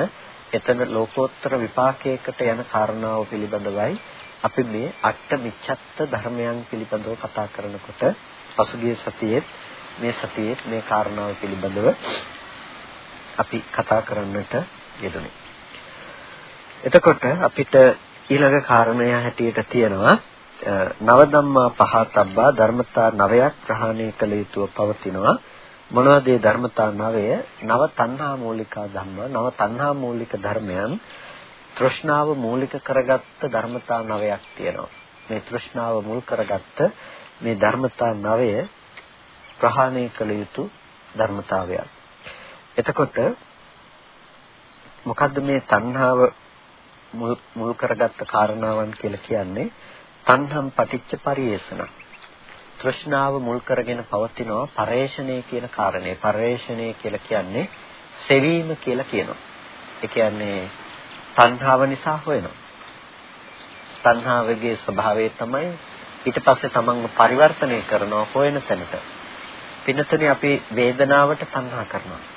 එතන ලෝකෝත්තර විපාකයකට යන කාරණාව පිළිබඳවයි අපි මේ අට මිච්ඡත්ත ධර්මයන් පිළිබඳව කතා කරනකොට පසුගිය සතියේ මේ සතියේ මේ කාරණාව පිළිබඳව අපි කතා කරන්නට යෙදුනේ. එතකොට අපිට ඊළඟ කාරණය හැටියට තියෙනවා නව ධම්මා පහතබ්බා ධර්මතා නවයක් ප්‍රහාණය කළ යුතුව පවතිනවා. මොනවද ඒ ධර්මතා නවය? නව තණ්හා මූලිකා ධම්ම නව තණ්හා මූලික ධර්මයන් තෘෂ්ණාව මූලික කරගත්ත ධර්මතා නවයක් තියෙනවා. මේ තෘෂ්ණාව මුල් කරගත්ත මේ ධර්මතා නවය ප්‍රහාණය කළ යුතු ධර්මතාවයක්. එතකොට මොකද්ද මේ තණ්හාව මුල් කරගත්ත කාරණාවන් කියලා කියන්නේ තණ්හම් පටිච්ච පරියේෂණ. තෘෂ්ණාව මුල් කරගෙන පවතිනවා පරේෂණය කියන කාරණේ. පරේෂණය කියලා කියන්නේ සෙවීම කියලා කියනවා. ඒ කියන්නේ තණ්හාව නිසා හොයනවා. තණ්හාවගේ ස්වභාවය තමයි ඊට පස්සේ තමන්ව පරිවර්තනය කරනවා හොයන තැනට. පින්නතුනේ අපි වේදනාවට තණ්හා කරනවා.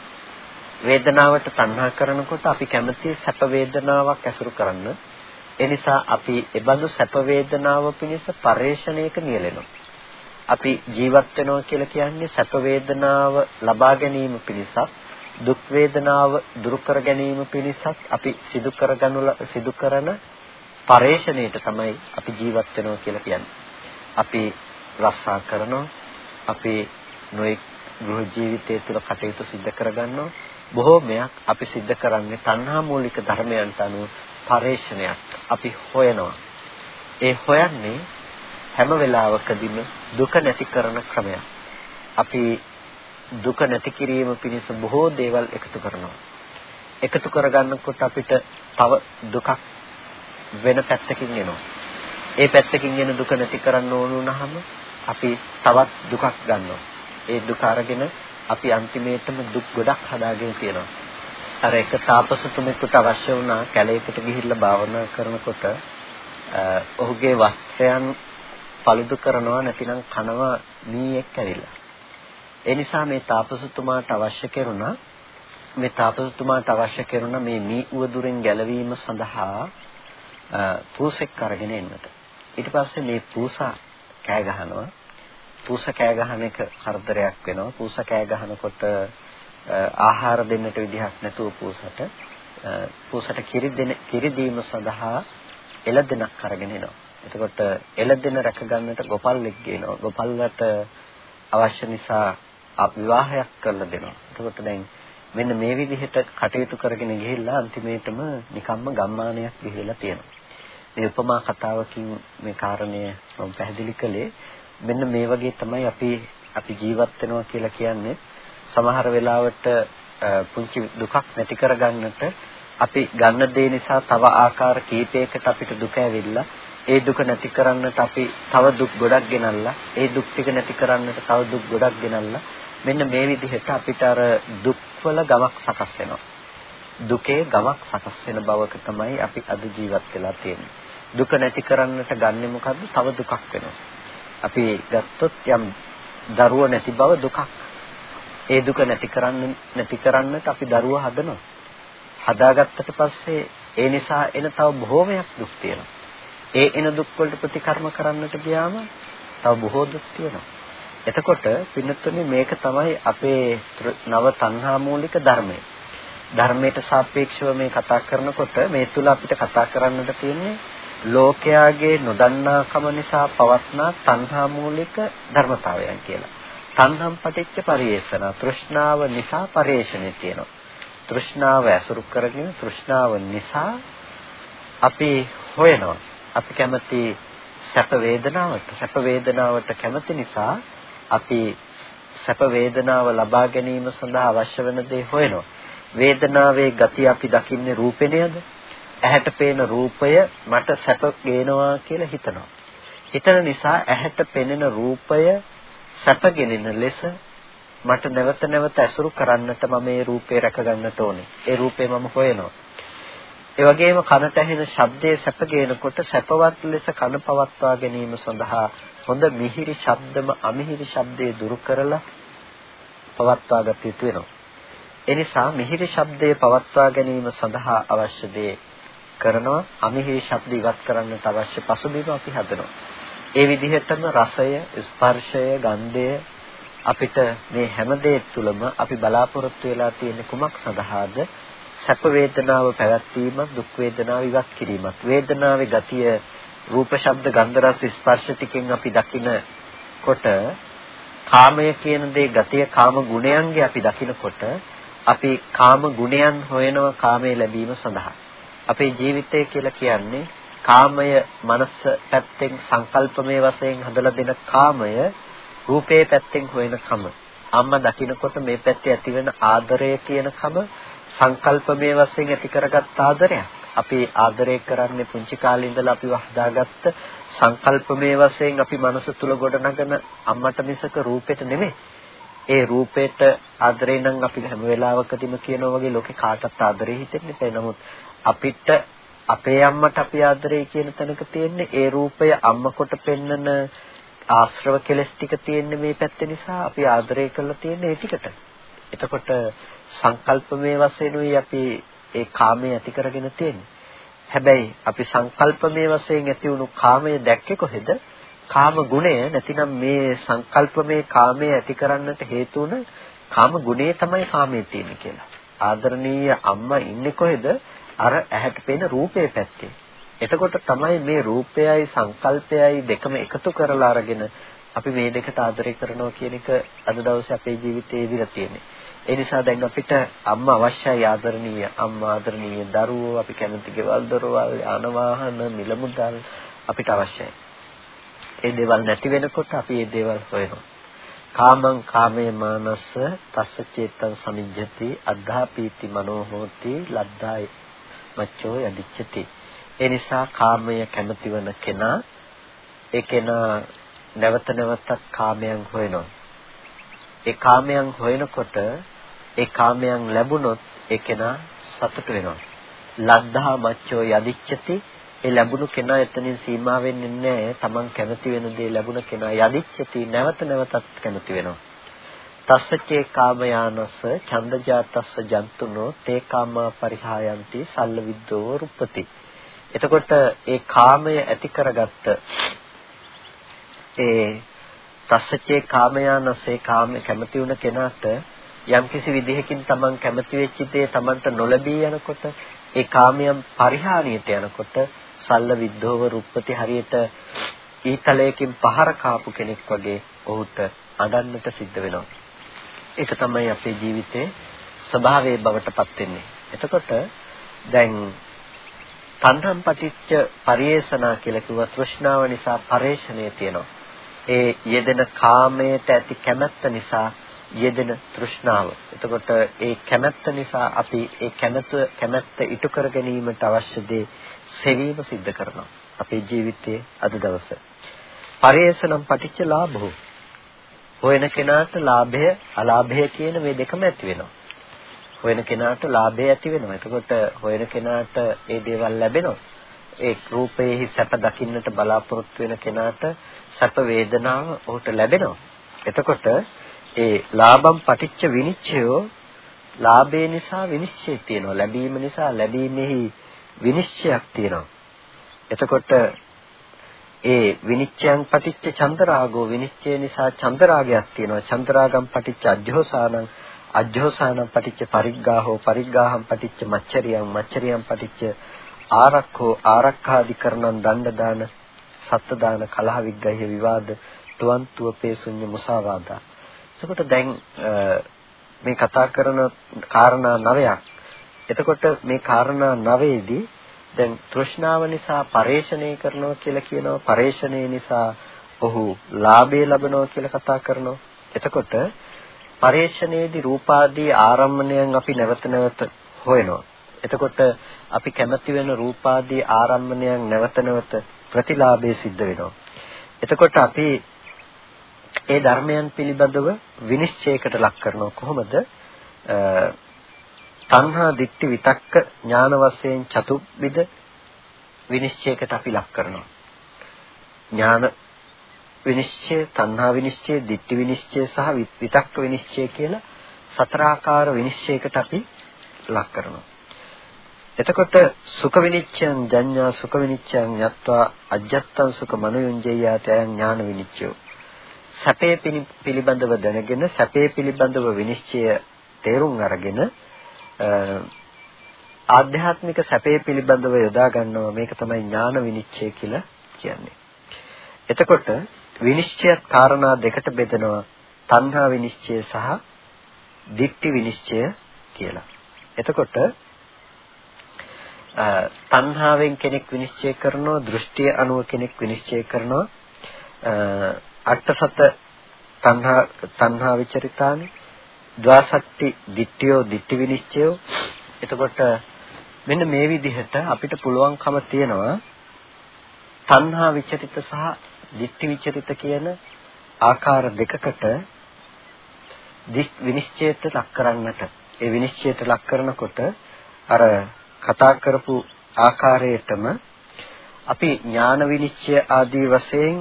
වේදනාවට තණ්හා කරනකොට අපි කැමති සැප වේදනාවක් ඇසුරු කරන්න. ඒ නිසා අපි ඒබඳු සැප වේදනාව පිණිස පරේෂණයක නියැලෙනවා. අපි ජීවත් වෙනවා කියලා කියන්නේ සැප වේදනාව ලබා ගැනීම පිණිසක් දුක් වේදනාව දුරු කර ගැනීම පිණිසක් අපි සිදු කරගනු සිදු කරන පරේෂණයට තමයි අපි ජීවත් වෙනවා කියලා කියන්නේ. අපි රස්සා කරනවා අපි නොඑක් ගෘහ ජීවිතය තුළ කටයුතු සිදු කරගන්නවා බොහෝමයක් අපි සිද්ධ කරන්නේ තණ්හා මූලික ධර්මයන්ට අනුව පරේක්ෂණයක් අපි හොයනවා. ඒ හොයන්නේ හැම වෙලාවකදීම දුක නැති කරන ක්‍රමයක්. අපි දුක නැති කිරීම පිණිස බොහෝ දේවල් එකතු කරනවා. එකතු කරගන්නකොට අපිට තව දුකක් වෙන පැත්තකින් එනවා. ඒ පැත්තකින් එන දුක නැති කරන්න ඕන වුණාම අපි තවත් දුකක් ගන්නවා. ඒ දුක අරගෙන අපි අන්තිමේටම දුක් ගොඩක් හදාගෙන තියෙනවා. අර එක තාපසතුමෙකුට අවශ්‍ය වුණා කැලේකට ගිහිල්ලා භාවනා කරනකොට ඔහුගේ වස්ත්‍රයන් පළුදු කරනවා නැතිනම් කනවා මීයක් ඇවිල්ලා. ඒ නිසා මේ තාපසතුමාට අවශ්‍ය කෙරුණා මේ තාපසතුමාට අවශ්‍ය කෙරුණා මේ මී උවදුරෙන් ගැලවීම සඳහා පූසෙක් අරගෙන එන්නට. ඊට පස්සේ මේ පූසා කෑ ගහනවා පූස කෑ ගහන එක කරදරයක් වෙනවා. පූස කෑ ගහනකොට ආහාර දෙන්නට විදිහක් නැතුව පූසට පූසට කිරි දෙන කිරි දීම සඳහා එළදෙනක් අරගෙන එනවා. එතකොට එළදෙන රැක ගන්නට ගොපල්ලෙක් ගේනවා. ගොපල්ලට අවශ්‍ය නිසා විවාහයක් කරලා දෙනවා. එතකොට දැන් මෙන්න මේ විදිහට කටයුතු කරගෙන ගිහිල්ලා අන්තිමේටම නිකම්ම ගම්මානයක් ගිහිල්ලා තියෙනවා. මේ උපමා කතාවකින් මේ කාරණය මම පැහැදිලි කළේ මෙන්න මේ වගේ තමයි අපි අපි ජීවත් වෙනවා කියලා කියන්නේ. සමහර වෙලාවට පුංචි දුකක් නැති කරගන්නට අපි ගන්න දේ නිසා තව ආකාර කීපයකට අපිට දුක ඇවිල්ලා ඒ දුක නැති කරන්නට අපි තව දුක් ගොඩක් ගෙනල්ලා ඒ දුක් ටික නැති කරන්නට තව දුක් ගොඩක් ගෙනල්ලා මෙන්න මේ විදිහට අපිට අර දුක්වල ගමක් සකස් වෙනවා. දුකේ ගමක් සකස් වෙන බවක තමයි අපි අද ජීවත් වෙලා තියෙන්නේ. දුක නැති කරන්නට ගන්නෙ මොකද්ද? තව දුකක් වෙනවා. අපි ගත්තොත් යම් දරුව නැති බව දුකක්. ඒ දුක නැති කරන්න නැති කරන්නට අපි දරුව හදනවා. හදාගත්තට පස්සේ ඒ නිසා එන තව බොහෝමයක් දුක් තියෙනවා. ඒ එන දුක් වලට ප්‍රතිකර්ම කරන්නට ගියාම තව බොහෝ දුක් තියෙනවා. එතකොට පින්නතුනේ මේක තමයි අපේ නව තණ්හා මූලික ධර්මය. ධර්මයට සාපේක්ෂව මේ කතා කරනකොට මේ තුල අපිට කතා කරන්නට තියෙන්නේ ලෝකයාගේ නොදන්නාකම නිසා පවත්නා තණ්හා මූලික ධර්මතාවයන් කියලා. තණ්හම් පටිච්ච පරිේෂණ තෘෂ්ණාව නිසා පරිේෂණය තියෙනවා. තෘෂ්ණාව ඇසුරු කරගෙන තෘෂ්ණාව නිසා අපි හොයනවා. අපි කැමති සැප වේදනාවට සැප වේදනාවට කැමති නිසා අපි සැප වේදනාව ලබා ගැනීම සඳහා අවශ්‍ය වෙන දේ හොයනවා. වේදනාවේ ගති අපි දකින්නේ රූපේ නේද? ඇහැට පේන රූපය මට සැප ගේනවා කියලා හිතනවා. හිතන නිසා ඇහැට පෙනෙන රූපය සැපගෙනෙන ලෙස මට නැවත නැවත ඇසුරු කරන්නට මම මේ රූපේ රැක ගන්නට ඕනේ. ඒ රූපේ මම හොයනවා. ඒ වගේම කනට ඇහෙන ශබ්දයේ සැපගේනකොට සැපවත් ලෙස කන පවත්වා ගැනීම සඳහා හොඳ මිහිරි ශබ්දම අමිහිරි ශබ්දේ දුරු කරලා පවත්වා ගත යුතු වෙනවා. ඒ නිසා මිහිරි ශබ්දයේ පවත්වා ගැනීම සඳහා අවශ්‍ය දේ කරනවා අමිහිරි ශබ්ද ඉවත් කරන්නට අවශ්‍ය පසුබිම අපි හදනවා. ඒ විදිහටම රසය, ස්පර්ශය, ගන්ධය අපිට මේ හැම දෙයක් තුළම අපි බලාපොරොත්තු වෙලා තියෙන කුමක් සඳහාද? සැප වේදනාව පැවැත්වීමක්, දුක් වේදනාව ඉවත් කිරීමක්. වේදනාවේ ගතිය රූප, ශබ්ද, ගන්ධ, රස, ස්පර්ශ ටිකෙන් අපි දකිනකොට කාමය කියන දේ ගතිය කාම ගුණයන්ගේ අපි දකිනකොට අපි කාම ගුණයන් හොයනවා කාමයේ ලැබීම සඳහා. අපේ ජීවිතය කියලා කියන්නේ කාමය මනස පැත්තෙන් සංකල්පමය වශයෙන් හදලා දෙන කාමය රූපේ පැත්තෙන් හොයන කම. අම්මා දකිනකොට මේ පැත්තේ ඇතිවෙන ආදරය කියන කම සංකල්පමය වශයෙන් ඇති කරගත් ආදරයක්. අපි ආදරය කරන්නේ පුංචි කාලේ ඉඳලා අපිව හදාගත්ත සංකල්පමය වශයෙන් අපි මනස තුල ගොඩනගන අම්මට මිසක රූපෙට නෙමෙයි. ඒ රූපෙට ආදරේ නම් අපි හැම වෙලාවකදීම කියනවා වගේ ලෝකේ කාටත් ආදරේ හිතෙන්නේ නැහැ. නමුත් අපිට අපේ අම්මට අපි ආදරේ කියන තැනක තියෙන්නේ ඒ රූපය අම්ම කොට පෙන්නන ආශ්‍රව කෙලස් ටික තියෙන්නේ මේ පැත්ත නිසා අපි ආදරය කරලා තියෙන්නේ ඒ ටිකට. එතකොට සංකල්පමය වශයෙන් උයි අපි ඒ කාමයේ ඇති කරගෙන තියෙන්නේ. හැබැයි අපි සංකල්පමය වශයෙන් ඇති වුණු කාමය දැක්කේ කොහෙද? කාම ගුණය නැතිනම් මේ සංකල්පමය කාමයේ ඇති කරන්නට හේතු වුණ කාම ගුණය තමයි කාමයේ තියෙන්නේ කියලා. ආදරණීය අම්මා ඉන්නේ කොහෙද? අර ඇහැට පෙනෙන රූපේ පැත්තේ. එතකොට තමයි මේ රූපයයි සංකල්පයයි දෙකම එකතු කරලා අරගෙන අපි මේ දෙකට ආදරය කරනවා කියන එක අද දවසේ අපේ ජීවිතයේ ඉදිරියට තියෙන්නේ. ඒ නිසා දැන් අපිට අම්මා අවශ්‍යයි ආදරණීය අම්මා ආදරණීය දරුවෝ අපි කැමති ගෙවල් දොරවල් යාන වාහන මිල මුදල් අපිට අවශ්‍යයි. ඒ දේවල් නැති වෙනකොට අපි මේ දේවල් හොයනවා. කාමං කාමේ මානස තස්ස චේතං සමිජ්ජති අද්ධාපීති මනෝ හෝති ලද්දාය මච්චෝ යදිච්චති ඒ නිසා කාමය කැමතිවන කෙනා ඒ කෙනා නැවත නැවතත් කාමයන් හොයනවා. ඒ කාමයන් හොයනකොට ඒ කාමයන් ලැබුණොත් ඒ කෙනා සතුට වෙනවා. ලද්දා මච්චෝ යදිච්චති ඒ ලැබුණු කෙනා එතනින් සීමා වෙන්නේ නැහැ. Taman කැමති වෙන දේ ලැබුණ කෙනා යදිච්චති නැවත නැවතත් කැමති වෙනවා. තස්සචේ කාමයානස ඡන්දජාතස්ස ජන්තුනෝ තේ කාමා පරිහායන්ති සල්ල විද්දෝ රුප්පති එතකොට ඒ කාමය ඇති කරගත්ත ඒ තස්සචේ කාමයානසේ කාම කැමති වුණ කෙනාට යම්කිසි විදිහකින් Taman කැමති වෙච්ච දේ Tamanට නොලැබී යනකොට ඒ කාමයන් පරිහානියට යනකොට සල්ල විද්ධෝව රුප්පති හරියට ඊතලයකින් පහර කාපු කෙනෙක් වගේ ඔහුට අඬන්නට සිද්ධ වෙනවා. ඒක තමයි අපේ ජීවිතේ ස්වභාවයේ බවට පත් වෙන්නේ. එතකොට දැන් තණ්හම් පටිච්ච පරිේෂණා කියලා කිව්ව තෘෂ්ණාව නිසා පරේෂණය තියෙනවා. ඒ යෙදෙන කාමයට ඇති කැමැත්ත නිසා යෙදෙන තෘෂ්ණාව. එතකොට ඒ කැමැත්ත නිසා අපි ඒ කැමැත්ත කැමැත්ත ඉටු කර ගැනීමට අවශ්‍ය දේ සෙවීම සිද්ධ කරනවා. අපේ ජීවිතයේ අද දවසේ. පරේෂණම් පටිච්ච ලාභෝ. හොයන කෙනාට ලාභය අලාභය කියන මේ දෙකම ඇති වෙනවා. හොයන කෙනාට ලාභය ඇති වෙනවා. එතකොට හොයන කෙනාට ඒ දේවල් ලැබෙනවා. ඒ රූපයේහි සැප දකින්නට බලාපොරොත්තු වෙන කෙනාට සැප වේදනාව ඔහුට ලැබෙනවා. එතකොට ඒ ලාභම් පටිච්ච විනිච්ඡයෝ ලාභය නිසා විනිශ්චය තියෙනවා. ලැබීම නිසා ලැබීමෙහි විනිශ්චයක් තියෙනවා. එතකොට ඒ විනිච්ඡයන් පටිච්ච චන්දරාගෝ විනිච්ඡය නිසා චන්දරාගයක් තියෙනවා. චන්දරාගම් පටිච්ච අජ්ජෝසානං අජ්ජෝසානං පටිච්ච පරිග්ගාහෝ පරිග්ගාහම් පටිච්ච මච්චරියං මච්චරියං පටිච්ච ආරක්ඛෝ ආරක්ඛාදිකරණං දණ්ඩ දාන සත්ත්‍ය දාන කලහ විග්‍රහය විවාද තුවන් තුවපේ ශුන්‍ය මුසාවාදා. එතකොට දැන් මේ කතා කරන කාරණා නවයක්. එතකොට මේ කාරණා නවයේදී දැන් තෘෂ්ණාව නිසා පරේෂණය කරනවා කියලා කියනවා. පරේෂණය නිසා ඔහු ලාභය ලබනවා කියලා කතා කරනවා. එතකොට පරේෂණයේදී රූපාදී ආරම්මණයන් අපි නැවත නැවත හොයනවා. එතකොට අපි කැමති වෙන රූපාදී ආරම්මණයන් නැවත නැවත ප්‍රතිලාභයේ සිද්ධ වෙනවා. එතකොට අපි ඒ ධර්මයන් පිළිබඳව විනිශ්චයකට ලක් කරනවා. කොහොමද? තණ්හා දිට්ඨි විතක්ක ඥාන වශයෙන් චතුවිද විනිශ්චයකට අපි ලක් කරනවා. ඥාන විනිශ්චය, තණ්හා විනිශ්චය, දිට්ඨි විනිශ්චය සහ විතක්ක විනිශ්චය කියලා සතරාකාර විනිශ්චයකට අපි ලක් කරනවා. එතකොට සුඛ විනිච්ඡයන් ජඤ්ඤා සුඛ විනිච්ඡයන් යත්වා අජ්ජත්තං සුඛ මනෝයුංජයාත අයං ඥාන විනිච්ඡයෝ සැපේ පිළිබඳව දැනගෙන සැපේ පිළිබඳව විනිශ්චය තේරුම් අරගෙන ආධ්‍යාත්මික සැපේ පිළිබඳව යොදා ගන්නවා මේක තමයි ඥාන විනිශ්චය කියලා කියන්නේ. එතකොට විනිශ්චයත් කාරණා දෙකට බෙදනවා තණ්හා විනිශ්චය සහ දික්ටි විනිශ්චය කියලා. එතකොට තණ්හාවෙන් කෙනෙක් විනිශ්චය කරනවා දෘෂ්ටිය අනුව කෙනෙක් විනිශ්චය කරනවා අට්ඨසත තණ්හා තණ්හා විචරිතානි ද්වාසක්ති දිට්ඨියෝ දිට්ඨි විනිශ්චයෝ. එතකොට මෙන්න මේ විදිහට අපිට පුළුවන්කම තියෙනවා තණ්හා විචරිත සහ දිට්ඨි විචරිත කියන ආකාර දෙකකට විනිශ්චයට ලක් කරන්නට. ඒ විනිශ්චයට ලක් කරනකොට අර කතා කරපු ආකාරයටම අපි ඥාන විනිශ්චය ආදී වශයෙන්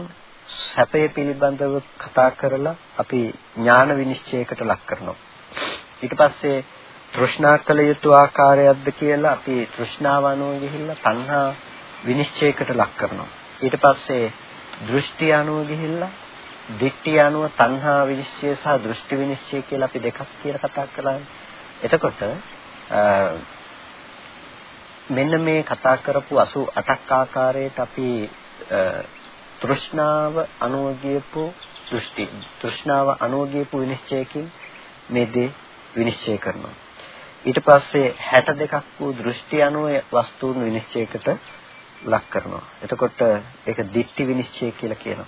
සැපය පිළිබඳව කතා කරලා අපි ඥාන විනිශ්චයකට ලක් කරනවා. ඊට පස්සේ තෘෂ්ණා කළ යුතු ආකාරයක්ද කියලා අපි තෘෂ්ණාව අනුව ගිහිල්ලා තණ්හා විනිශ්චයකට ලක් කරනවා. ඊට පස්සේ දෘෂ්ටි අනුව ගිහිල්ලා දිට්ඨිය අනුව තණ්හා විනිශ්චය සහ දෘෂ්ටි විනිශ්චය කියලා අපි දෙකක් කියලා කතා කළානේ. එතකොට මෙන්න මේ කතා කරපු 88ක් ආකාරයට අපි තෘෂ්ණාව අනුගියපු දෘෂ්ටි තෘෂ්ණාව අනුගියපු විනිශ්චයකින් මේ දේ විනිශ්චය කරනවා. ඊට පස්සේ 62ක් වූ දෘෂ්ටි අනුව වස්තුන් විනිශ්චයකට ලක් කරනවා. එතකොට ඒක දිට්ඨි විනිශ්චය කියලා කියනවා.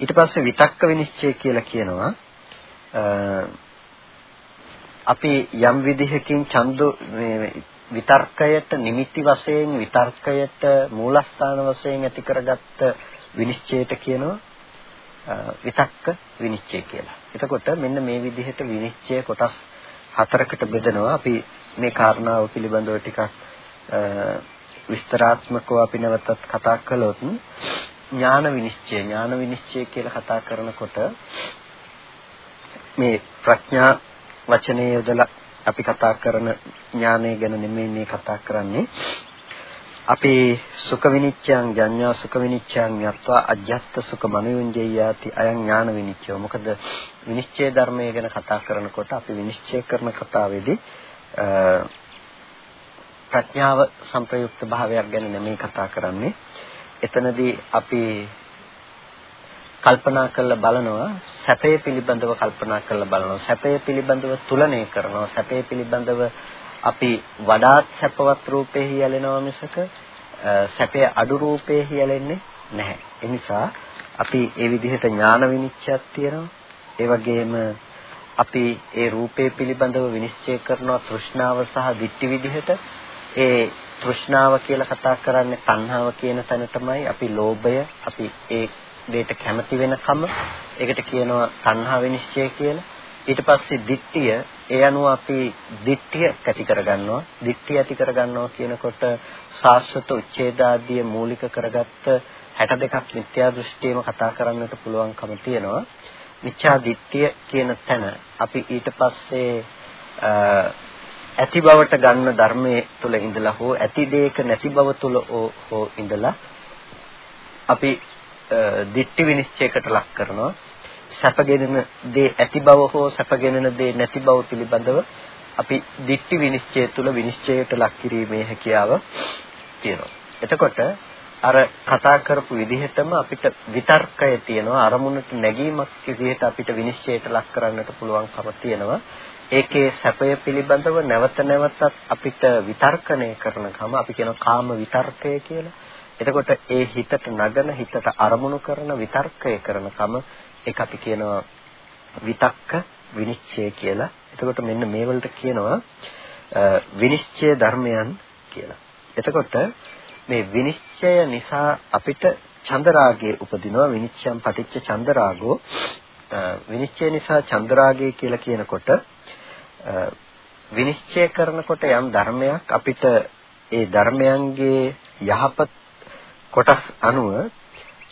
ඊට පස්සේ විතක්ක විනිශ්චය කියලා කියනවා. අපි යම් විදිහකින් ඡන්ද විතර්කයට නිමිති වශයෙන් විතර්කයට මූලස්ථාන වශයෙන් ඇති කරගත්ත විනිශ්චයට කියනවා විතක්ක විනිශ්චය කියලා. එතකොට මෙන්න මේ විදිහට විනිශ්චය කොටස් හතරකට බෙදනවා. අපි මේ කාරණාව පිළිබඳව ටිකක් විස්තරාත්මකව අපි නැවතත් කතා කළොත් ඥාන විනිශ්චය ඥාන විනිශ්චය කියලා කතා කරනකොට මේ ප්‍රඥා වචනේ යොදලා අපි කතා කරන ඥානය ගැන නෙමෙයි මේ කතා කරන්නේ අපේ සුඛ විනිච්ඡයන් ජඤ්ඤා සුඛ විනිච්ඡයන් යත්වා අජ්ජත් සුඛ මනුයුංජයාති අයං ඥාන විනිච්ඡය. මොකද විනිශ්චය ධර්මය ගැන කතා කරනකොට අපි විනිශ්චය කරන කතාවේදී ප්‍රඥාව සංප්‍රයුක්ත භාවයක් ගැන නෙමෙයි කතා කරන්නේ. එතනදී අපි කල්පනා කරලා බලනවා සැපය පිළිබඳව කල්පනා කරලා බලනවා සැපය පිළිබඳව තුලනය කරනවා සැපය පිළිබඳව අපි වඩාත් සැපවත් රූපේ හියලෙනවා මිසක සැපේ අඩු රූපේ හියලෙන්නේ නැහැ. ඒ නිසා අපි ඒ විදිහට ඥාන විනිශ්චයක් තියෙනවා. ඒ වගේම අපි ඒ රූපේ පිළිබඳව විනිශ්චය කරනවා තෘෂ්ණාව සහ ditthi විදිහට. ඒ තෘෂ්ණාව කියලා කතා කරන්නේ තණ්හාව කියන තැන තමයි අපි ලෝභය අපි ඒ දෙයට කැමති වෙනකම ඒකට කියනවා තණ්හා විනිශ්චය කියලා. ඊට පස්සේ දිට්ඨිය ඒ අනුව අපි දිට්ඨිය ඇති කරගන්නවා දිට්ඨිය ඇති කරගන්නවා කියනකොට සාස්වත උච්ඡේදාදී මූලික කරගත්ත 62ක් මිත්‍යා දෘෂ්ටියම කතා කරන්නට පුළුවන්කම තියෙනවා මිච්ඡා දිට්ඨිය කියන තැන අපි ඊට පස්සේ ඇති බවට ගන්න ධර්මයේ තුල ඉඳලා හෝ ඇති දෙයක නැති බව තුල හෝ ඉඳලා අපි දිට්ටි විනිශ්චයකට ලක් කරනවා. සැපගෙනෙන දේ ඇති බව හෝ සැපගෙනෙන දේ නැති බව පිළිබඳව අපි දිට්ටි විනිශ්චය තුළ විනිශ්චයයට ලක් කිරීමේ හැකියාව තියෙනවා. එතකොට අර කතා කරපු විදිහටම අපිට විතර්කය තියෙනවා අරමුණට නැගීමක් විදිහට අපිට විනිශ්චයයට ලක් කරන්නට පුළුවන්කම තියෙනවා. ඒකේ සැපය පිළිබඳව නැවත නැවතත් අපිට විතර්කණය කරනකම අපි කියනවා කාම විතර්කය කියලා. එතකොට ඒ හිතට නගන හිතට අරමුණු කරන විතර්කය කරනකම ඒක අපි කියනවා විතක්ක විනිශ්චය කියලා. එතකොට මෙන්න මේ වලට කියනවා විනිශ්චය ධර්මයන් කියලා. එතකොට මේ විනිශ්චය නිසා අපිට චන්දරාගයේ උපදිනවා විනිශ්චයම් පටිච්ච චන්දරාගෝ විනිශ්චය නිසා චන්දරාගය කියලා කියනකොට විනිශ්චය කරනකොට යම් ධර්මයක් අපිට ඒ ධර්මයන්ගේ යහපත් කොටස් අනුව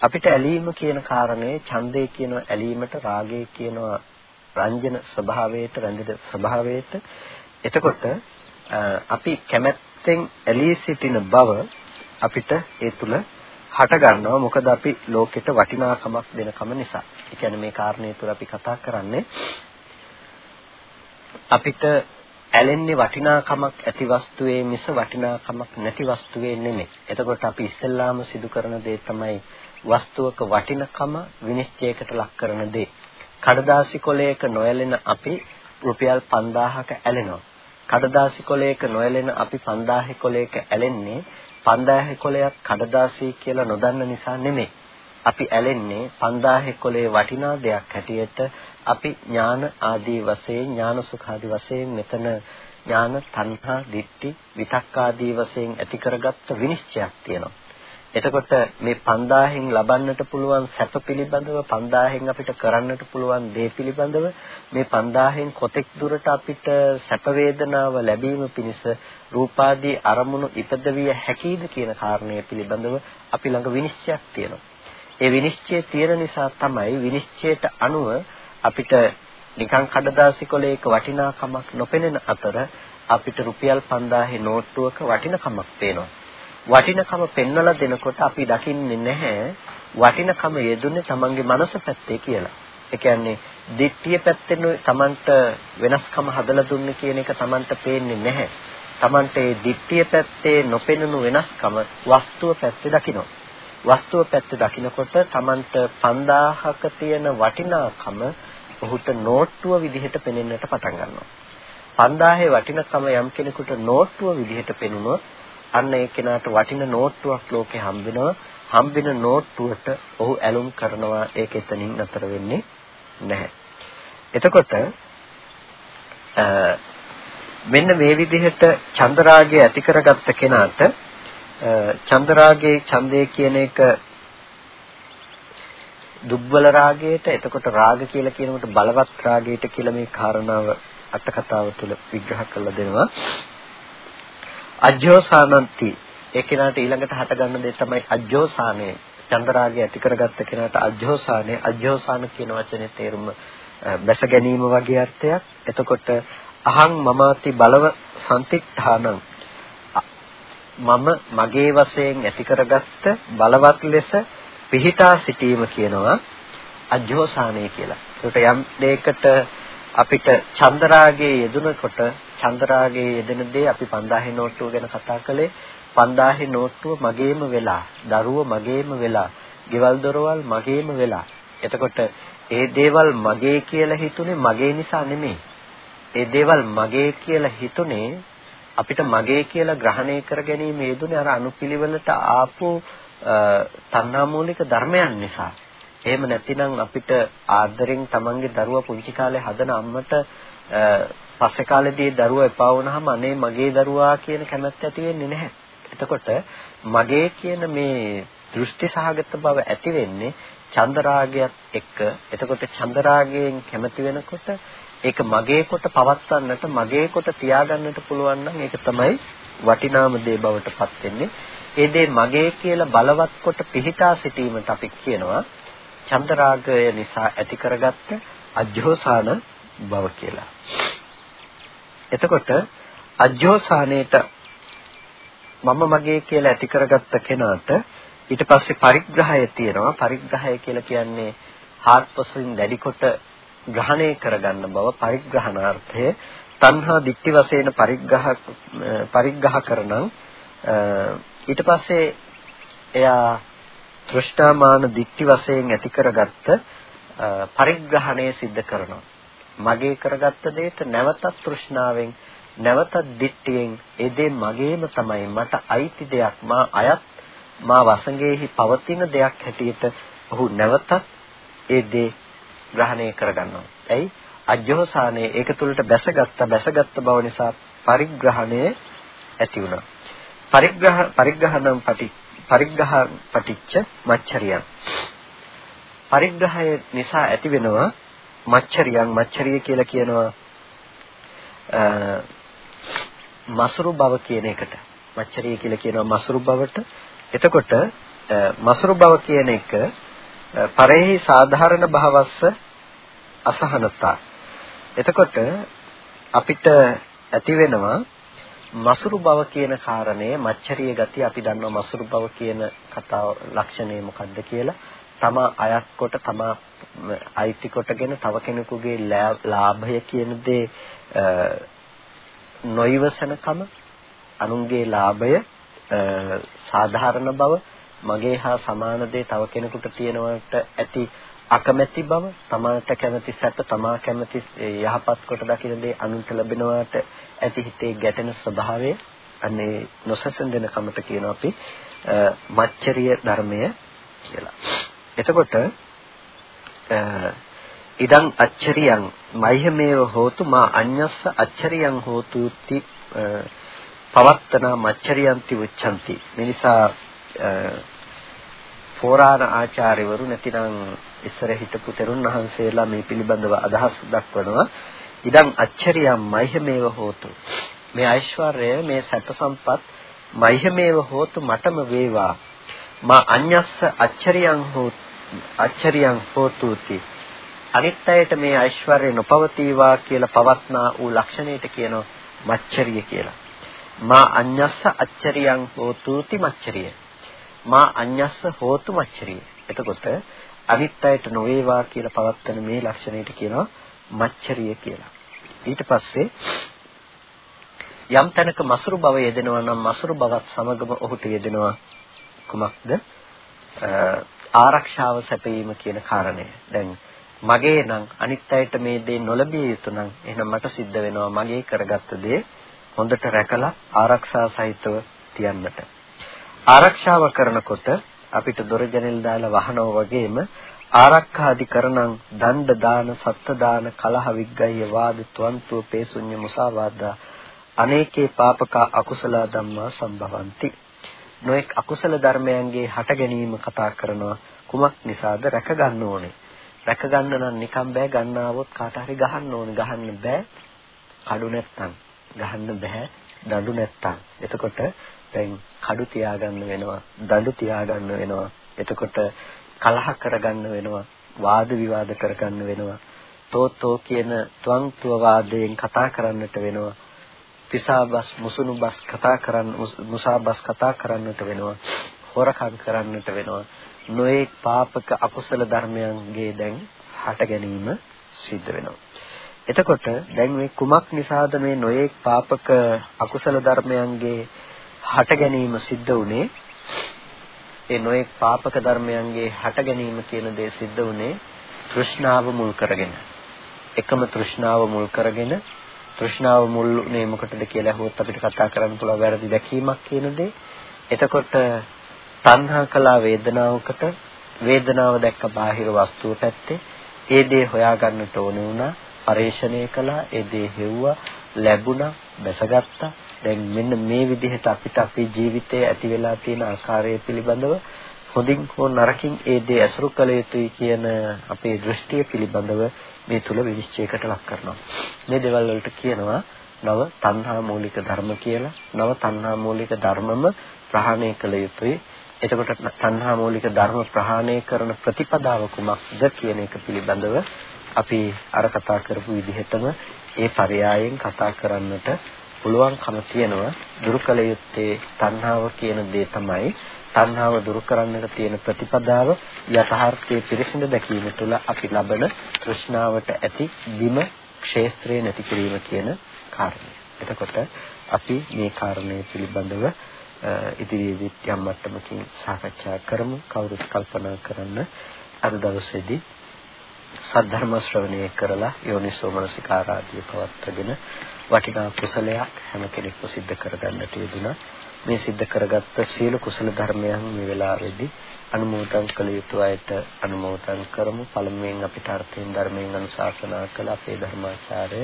අපිට ඇලීම කියන කාරණේ ඡන්දේ කියන ඇලීමට රාගය කියන රංජන ස්වභාවයට රැඳෙන ස්වභාවයට එතකොට අපි කැමැත්තෙන් ඇලී සිටින බව අපිට ඒ තුල හට ගන්නවා මොකද අපි ලෝකෙට වටිනාකමක් දෙනකම නිසා. ඒ කියන්නේ මේ කාරණේ තුල අපි කතා කරන්නේ අපිට ඇලෙන්නේ වටිනාකමක් ඇති වස්තුවේ මිස වටිනාකමක් නැති වස්තුවේ නෙමෙයි. එතකොට අපි ඉස්සෙල්ලාම සිදු කරන දේ තමයි වස්තුවක වටිනකම විනිශ්චයකට ලක් කරන දේ. කඩදාසි කොලයක නොයැලෙන අපි රුපියල් 5000ක ඇලෙනවා. කඩදාසි කොලයක නොයැලෙන අපි 5000 කොලයක ඇලෙන්නේ 5000 කොලයක් කඩදාසි කියලා නොදන්න නිසා නෙමෙයි. අපි ඇලෙන්නේ 5000 කොලේ වටිනා දෙයක් හැටියට අපි ඥාන ආදී වශයෙන් ඥාන සුඛ ආදී වශයෙන් මෙතන ඥාන තණ්හා දිට්ඨි විතක්ක ආදී වශයෙන් ඇති කරගත්ත විනිශ්චයක් තියෙනවා. එතකොට මේ 5000න් ලබන්නට පුළුවන් සැප පිළිබඳව 5000න් අපිට කරන්නට පුළුවන් දේ පිළිබඳව මේ 5000න් කොතෙක් දුරට අපිට සැප වේදනාව ලැබීම පිණිස රූපාදී අරමුණු ඉපදවිය හැකියිද කියන කාරණය පිළිබඳව අපි ළඟ විනිශ්චයක් තියෙනවා. ඒ විනිශ්චය තියෙන නිසා තමයි විනිශ්චයට අනුව අපිට නිකං කඩදාසි කොලයක වටිනාකමක් නොපෙනෙන අතර අපිට රුපියල් 5000 නෝට්ටුවක වටිනකමක් පේනවා. වටිනකම පෙන්වලා දෙනකොට අපි දකින්නේ නැහැ වටිනකම යෙදුනේ තමන්ගේ මනස පැත්තේ කියලා. ඒ කියන්නේ දිට්ඨිය පැත්තෙන් තමන්ට වෙනස්කම හදලා දුන්නේ කියන එක තමන්ට පේන්නේ නැහැ. තමන්ට ඒ දිට්ඨිය පැත්තේ නොපෙනුණු වෙනස්කම වස්තුව පැත්තේ දකිනවා. වස්තුව පැත්තේ දකිනකොට තමන්ට 5000ක තියෙන වටිනාකම ඔහුට නෝට්ටුව විදිහට පෙනෙන්නට පටන් ගන්නවා. 5000 වටිනකම යම් කෙනෙකුට නෝට්ටුව විදිහට පෙනුනොත් අන්න ඒ කෙනාට වටින නෝට්ටුවක් ලෝකේ හම්බෙනවා. හම්බෙන නෝට්ටුවට ඔහු ඇලුම් කරනවා. ඒක එතනින් නතර වෙන්නේ නැහැ. එතකොට මෙන්න මේ විදිහට චන්දරාගය ඇති කරගත්ත කෙනාට චන්දරාගයේ ඡන්දය කියන එක දුබ්බල රාගයට එතකොට රාග කියලා කියනකොට බලවත් රාගයට කියලා මේ කාරණාව අට කතාව තුළ විග්‍රහ කරලා දෙනවා අජ්ජෝසානන්ති. ඒ කෙනාට ඊළඟට හට ගන්න දේ තමයි අජ්ජෝසානේ චන්දරාගය ඇති කරගත්ත කෙනාට අජ්ජෝසානේ අජ්ජෝසාන කියන වචනේ තේරුම බැස ගැනීම වගේ අර්ථයක්. එතකොට අහං මමාති බලව සම්තිත්ථානං මම මගේ වශයෙන් ඇති කරගත්ත බලවත් ලෙස පිහිටා සිටීම කියනවා අජ්ජෝසානේ කියලා. ඒකට යම් දෙයකට අපිට චන්දරාගයේ යෙදුනකොට චන්දරාගයේ යෙදෙන දේ අපි 5000 නෝට්ටුව ගැන කතා කළේ. 5000 නෝට්ටුව මගේම වෙලා දරුව මගේම වෙලා ගෙවල් දොරවල් මගේම වෙලා. එතකොට ඒ දේවල් මගේ කියලා හිතුනේ මගේ නිසා නෙමෙයි. ඒ දේවල් මගේ කියලා හිතුනේ අපිට මගේ කියලා ග්‍රහණය කර ගැනීම යෙදුනේ අර අනුපිළිවෙලට ආපු තණ්හා මූලික ධර්මයන් නිසා. එහෙම නැතිනම් අපිට ආදරෙන් තමන්ගේ දරුවා පුංචි කාලේ හදන අම්මට පස්සේ කාලේදී දරුවා එපා වුණාම අනේ මගේ දරුවා කියන කැමැත්ත ඇති වෙන්නේ නැහැ. එතකොට මගේ කියන මේ දෘෂ්ටි සහගත බව ඇති වෙන්නේ චන්දරාගයත් එක්ක. එතකොට චන්දරාගයෙන් කැමති වෙනකොට ඒක මගේ කොට පවත්වන්නට මගේ කොට තියාගන්නට පුළුවන් නම් ඒක තමයි වටිනාම දේ බවට පත් වෙන්නේ. ඒ දේ මගේ කියලා බලවත් කොට පිහිටා සිටීමට අපි කියනවා චන්දරාගය නිසා ඇති කරගත්ත අජ්ජෝසාන බව කියලා. එතකොට අජ්ජෝසානේට මම මගේ කියලා ඇති කරගත්ත කෙනාට ඊට පස්සේ පරිග්‍රහය තියෙනවා. පරිග්‍රහය කියලා කියන්නේ හාත්පසින් දැඩි කොට ග්‍රහණය කරගන්න බව පරිග්‍රහණාර්ථය. තණ්හා දික්ටි වශයෙන් පරිග්‍රහ පරිග්‍රහ කරනං ඊට පස්සේ එයා තෘෂ්ණාමාන දික්ටි වශයෙන් ඇති කරගත්ත පරිග්‍රහණය සිද්ධ කරනවා. මගේ කරගත්ත දෙයට නැවතත් තෘෂ්ණාවෙන් නැවතත් දිට්ඨියෙන් ඒ දේ මගේම තමයි මට අයිති දෙයක් මා අයත් මා වසඟෙහි පවතින දෙයක් හැටියට ඔහු නැවතත් ඒ දේ ග්‍රහණය කරගන්නවා. එයි අජ්ජෝසානේ ඒක තුළට බැසගත්ත බැසගත්ත බව නිසා පරිග්‍රහණය ඇති වුණා. පරිග්‍රහ පරිග්‍රහණම් පටි පරිග්‍රහ පටිච්ච මච්චරියං. පරිග්‍රහය නිසා ඇති වෙනවා මච්චරියං මච්චරිය කියලා කියනවා මසුරු බව කියන එකට. මච්චරිය කියලා කියනවා මසුරු බවට. එතකොට මසුරු බව කියන එක පරෙහි සාධාරණ භවස්ස අසහනතා. එතකොට අපිට ඇති වෙනවා මසුරු බව කියන කාරණය මච්චරිය ගතිය අපි දන්නවා මසුරු බව කියන කතාව ලක්ෂණය මොකක්ද කියලා තමා අයත් කොට තමා අයිති කොටගෙන තව කෙනෙකුගේ ලාභය කියන දේ නොයවසනකම අනුන්ගේ ලාභය සාධාරණ බව මගේ හා සමාන දේ තව කෙනෙකුට තියෙනවට ඇති අකමැති බව තමාට කැමති සැප තමා කැමති යහපත් කොට දකින දේ අනුන්ට ලැබෙනවට ඇති හිතේ ගැටෙන ස්වභාවය අනේ නොසසඳන කමට කියනවා අපි මච්චරිය ධර්මය කියලා. එතකොට ඉදං අච්චරියං මයිහමේව හෝතු මා අඤ්ඤස්ස අච්චරියං හෝතුති පවත්තනා මච්චරියන්ති උච්ඡanti මේ නිසා පෝරාණ ආචාර්යවරු නැතිනම් ඉස්සර හිටපු තෙරුන් වහන්සේලා මේ පිළිබඳව අදහස් දක්වනවා. ඉදං අච්චරියම් මයිහමේව හෝතු. මේ ඓශ්වර්යය මේ සැප සම්පත් මයිහමේව හෝතු මටම වේවා. මා අඤ්ඤස්ස අච්චරියං හෝතු අච්චරියං හෝතුති අනිත් අයට මේ ඓශ්වර්ය නොපවතිවා කියලා පවත්නා වූ ලක්ෂණයට කියනවා මච්චරිය කියලා මා අඤ්ඤස්ස අච්චරියං හෝතුති මච්චරිය මා අඤ්ඤස්ස හෝතු මච්චරිය එතකොට අනිත් අයට නොවේවා කියලා පවත්වන මේ ලක්ෂණයට කියනවා මච්චරිය කියලා. ඊට පස්සේ යම් තැනක මසුරු බව යෙදෙනවා නම් මසුරු බවත් සමගම ඔහුට යෙදෙනවා කුමක්ද? ආරක්ෂාව සැපයීම කියන කාරණය. දැන් මගේ නම් අනිත් අයට මේ දේ නොලැබිය යුතු නම් එහෙනම් මට සිද්ධ වෙනවා මගේ කරගත්ත දේ හොඳට රැකලා ආරක්ෂා සහිතව තියන්නට. ආරක්ෂාව කරනකොට අපිට දොර ජනෙල් දාලා වහනවා වගේම ආරක්ෂාධිකරණං දණ්ඩ දාන සත්ත්‍ය දාන කලහ විග්ගය වාද ත්වන්තෝ පේසුඤ්ඤ මුසාවාදා අනේකේ පාපක අකුසල ධම්මා සම්භවಂತಿ නොඑක් අකුසල ධර්මයන්ගේ හට ගැනීම කතා කරනවා. කුමක් නිසාද? රැක ගන්න ඕනේ. රැක ගන්න නම් නිකම් බෑ ගන්නවොත් කාට හරි ගහන්න ඕනේ. ගහන්න බෑ. කඩු නැත්තම්. ගහන්න බෑ. දඬු නැත්තම්. එතකොට දැන් කඩු තියාගන්න වෙනවා. දඬු තියාගන්න වෙනවා. එතකොට කලහ කරගන්න වෙනවා. වාද විවාද කරගන්න වෙනවා. තෝතෝ කියන ත්වං තුව වාදයෙන් කතා කරන්නට වෙනවා. පිසාබස් මුසුනුබස් කතා කරන්න මුසාබස් කතා කරන්නට වෙනවා. හොරකම් කරන්නට වෙනවා. නොඑක් පාපක අකුසල ධර්මයන්ගේ දැන් හට ගැනීම සිද්ධ වෙනවා. එතකොට දැන් මේ කුමක් නිසාද මේ නොඑක් පාපක අකුසල ධර්මයන්ගේ හට ගැනීම සිද්ධ වුනේ? ඒ නොඑක් පාපක ධර්මයන්ගේ හට ගැනීම කියන දේ සිද්ධ වුනේ තෘෂ්ණාව මුල් කරගෙන. එකම තෘෂ්ණාව මුල් කරගෙන තෘෂ්ණාව මුල් උනේ මොකටද කියලා අහුවොත් අපිට කතා කරන්න පුළුවන් වැරදි දැකීමක් කියන දේ. එතකොට තණ්හා කළා වේදනාවකට වේදනාව දැක්ක බාහිර වස්තුව පැත්තේ ඒ දේ හොයාගන්නට ඕනේ වුණා පරේක්ෂණය කළා ඒ දේ හෙව්වා ලැබුණා බැසගත්තා දැන් මෙන්න මේ විදිහට අපිට අපේ ජීවිතයේ ඇති වෙලා තියෙන ආකාරය පිළිබඳව හොඳින් හෝ නරකින් ඒ දේ අසුරු කළ යුතුයි කියන අපේ දෘෂ්ටිය පිළිබඳව මේ තුල විනිශ්චයකට ලක් කරනවා. මේ දේවල් වලට කියනවා නව තණ්හා මූලික ධර්ම කියලා. නව තණ්හා මූලික ධර්මම ප්‍රහාණය කළ යුතුයි. එතකොට තණ්හා මූලික ධර්ම ප්‍රහාණය කරන ප්‍රතිපදාව කුමක්ද කියන එක පිළිබඳව අපි අර කතා කරපු විදිහටම ඒ පරයයන් කතා කරන්නට පුළුවන්කම තියෙනවා දුරු කළ යුත්තේ තණ්හාව කියන දේ තමයි තණ්හාව දුරු කරන්නට තියෙන ප්‍රතිපදාව යථාර්ථයේ පිරිසිඳ දැකීම තුළ අපි ලබන තෘෂ්ණාවට ඇති බිම ක්ෂේත්‍රය නැති කිරීම කියන කාරණය. එතකොට අපි මේ කාරණය පිළිබඳව ඉදිරියේදීත් යම් මට්ටමකින් සාකච්ඡා කරමු. කවුරුත් කල්පනා කරන්න අද දවසේදී සද්ධර්ම ශ්‍රවණය කරලා යෝනිසෝ මනසිකාරාදී පවත්වාගෙන වටිනා කුසලයක් හැම කෙනෙක්ම සිද්ධ කරගන්නට යෙදුණා. මේ සිද්ධ කරගත්ත සියලු කුසල ධර්මයන් මේ වෙලාවේදී අනුමෝදන් කළ යුතු අයට අනුමෝදන් කරමු. පළමුවෙන් අපිට අර්ථයෙන් ධර්මයෙන් අනුශාසනා කළ අපේ ධර්මාචාර්ය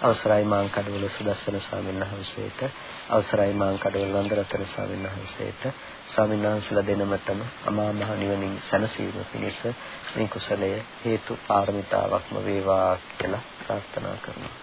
අවසරයි මාං කඩවල සුදස්සන ස්වාමීන් වහන්සේට අවසරයි මාං කඩවල නන්දරතන ස්වාමීන් වහන්සේට ස්වාමීන් වහන්සේලා දෙනමතම අමා මහ නිවනින් සැනසීම පිණිස මේ කුසලය හේතු පාරමිතාවක්ම වේවා කියලා ප්‍රාර්ථනා කරනවා.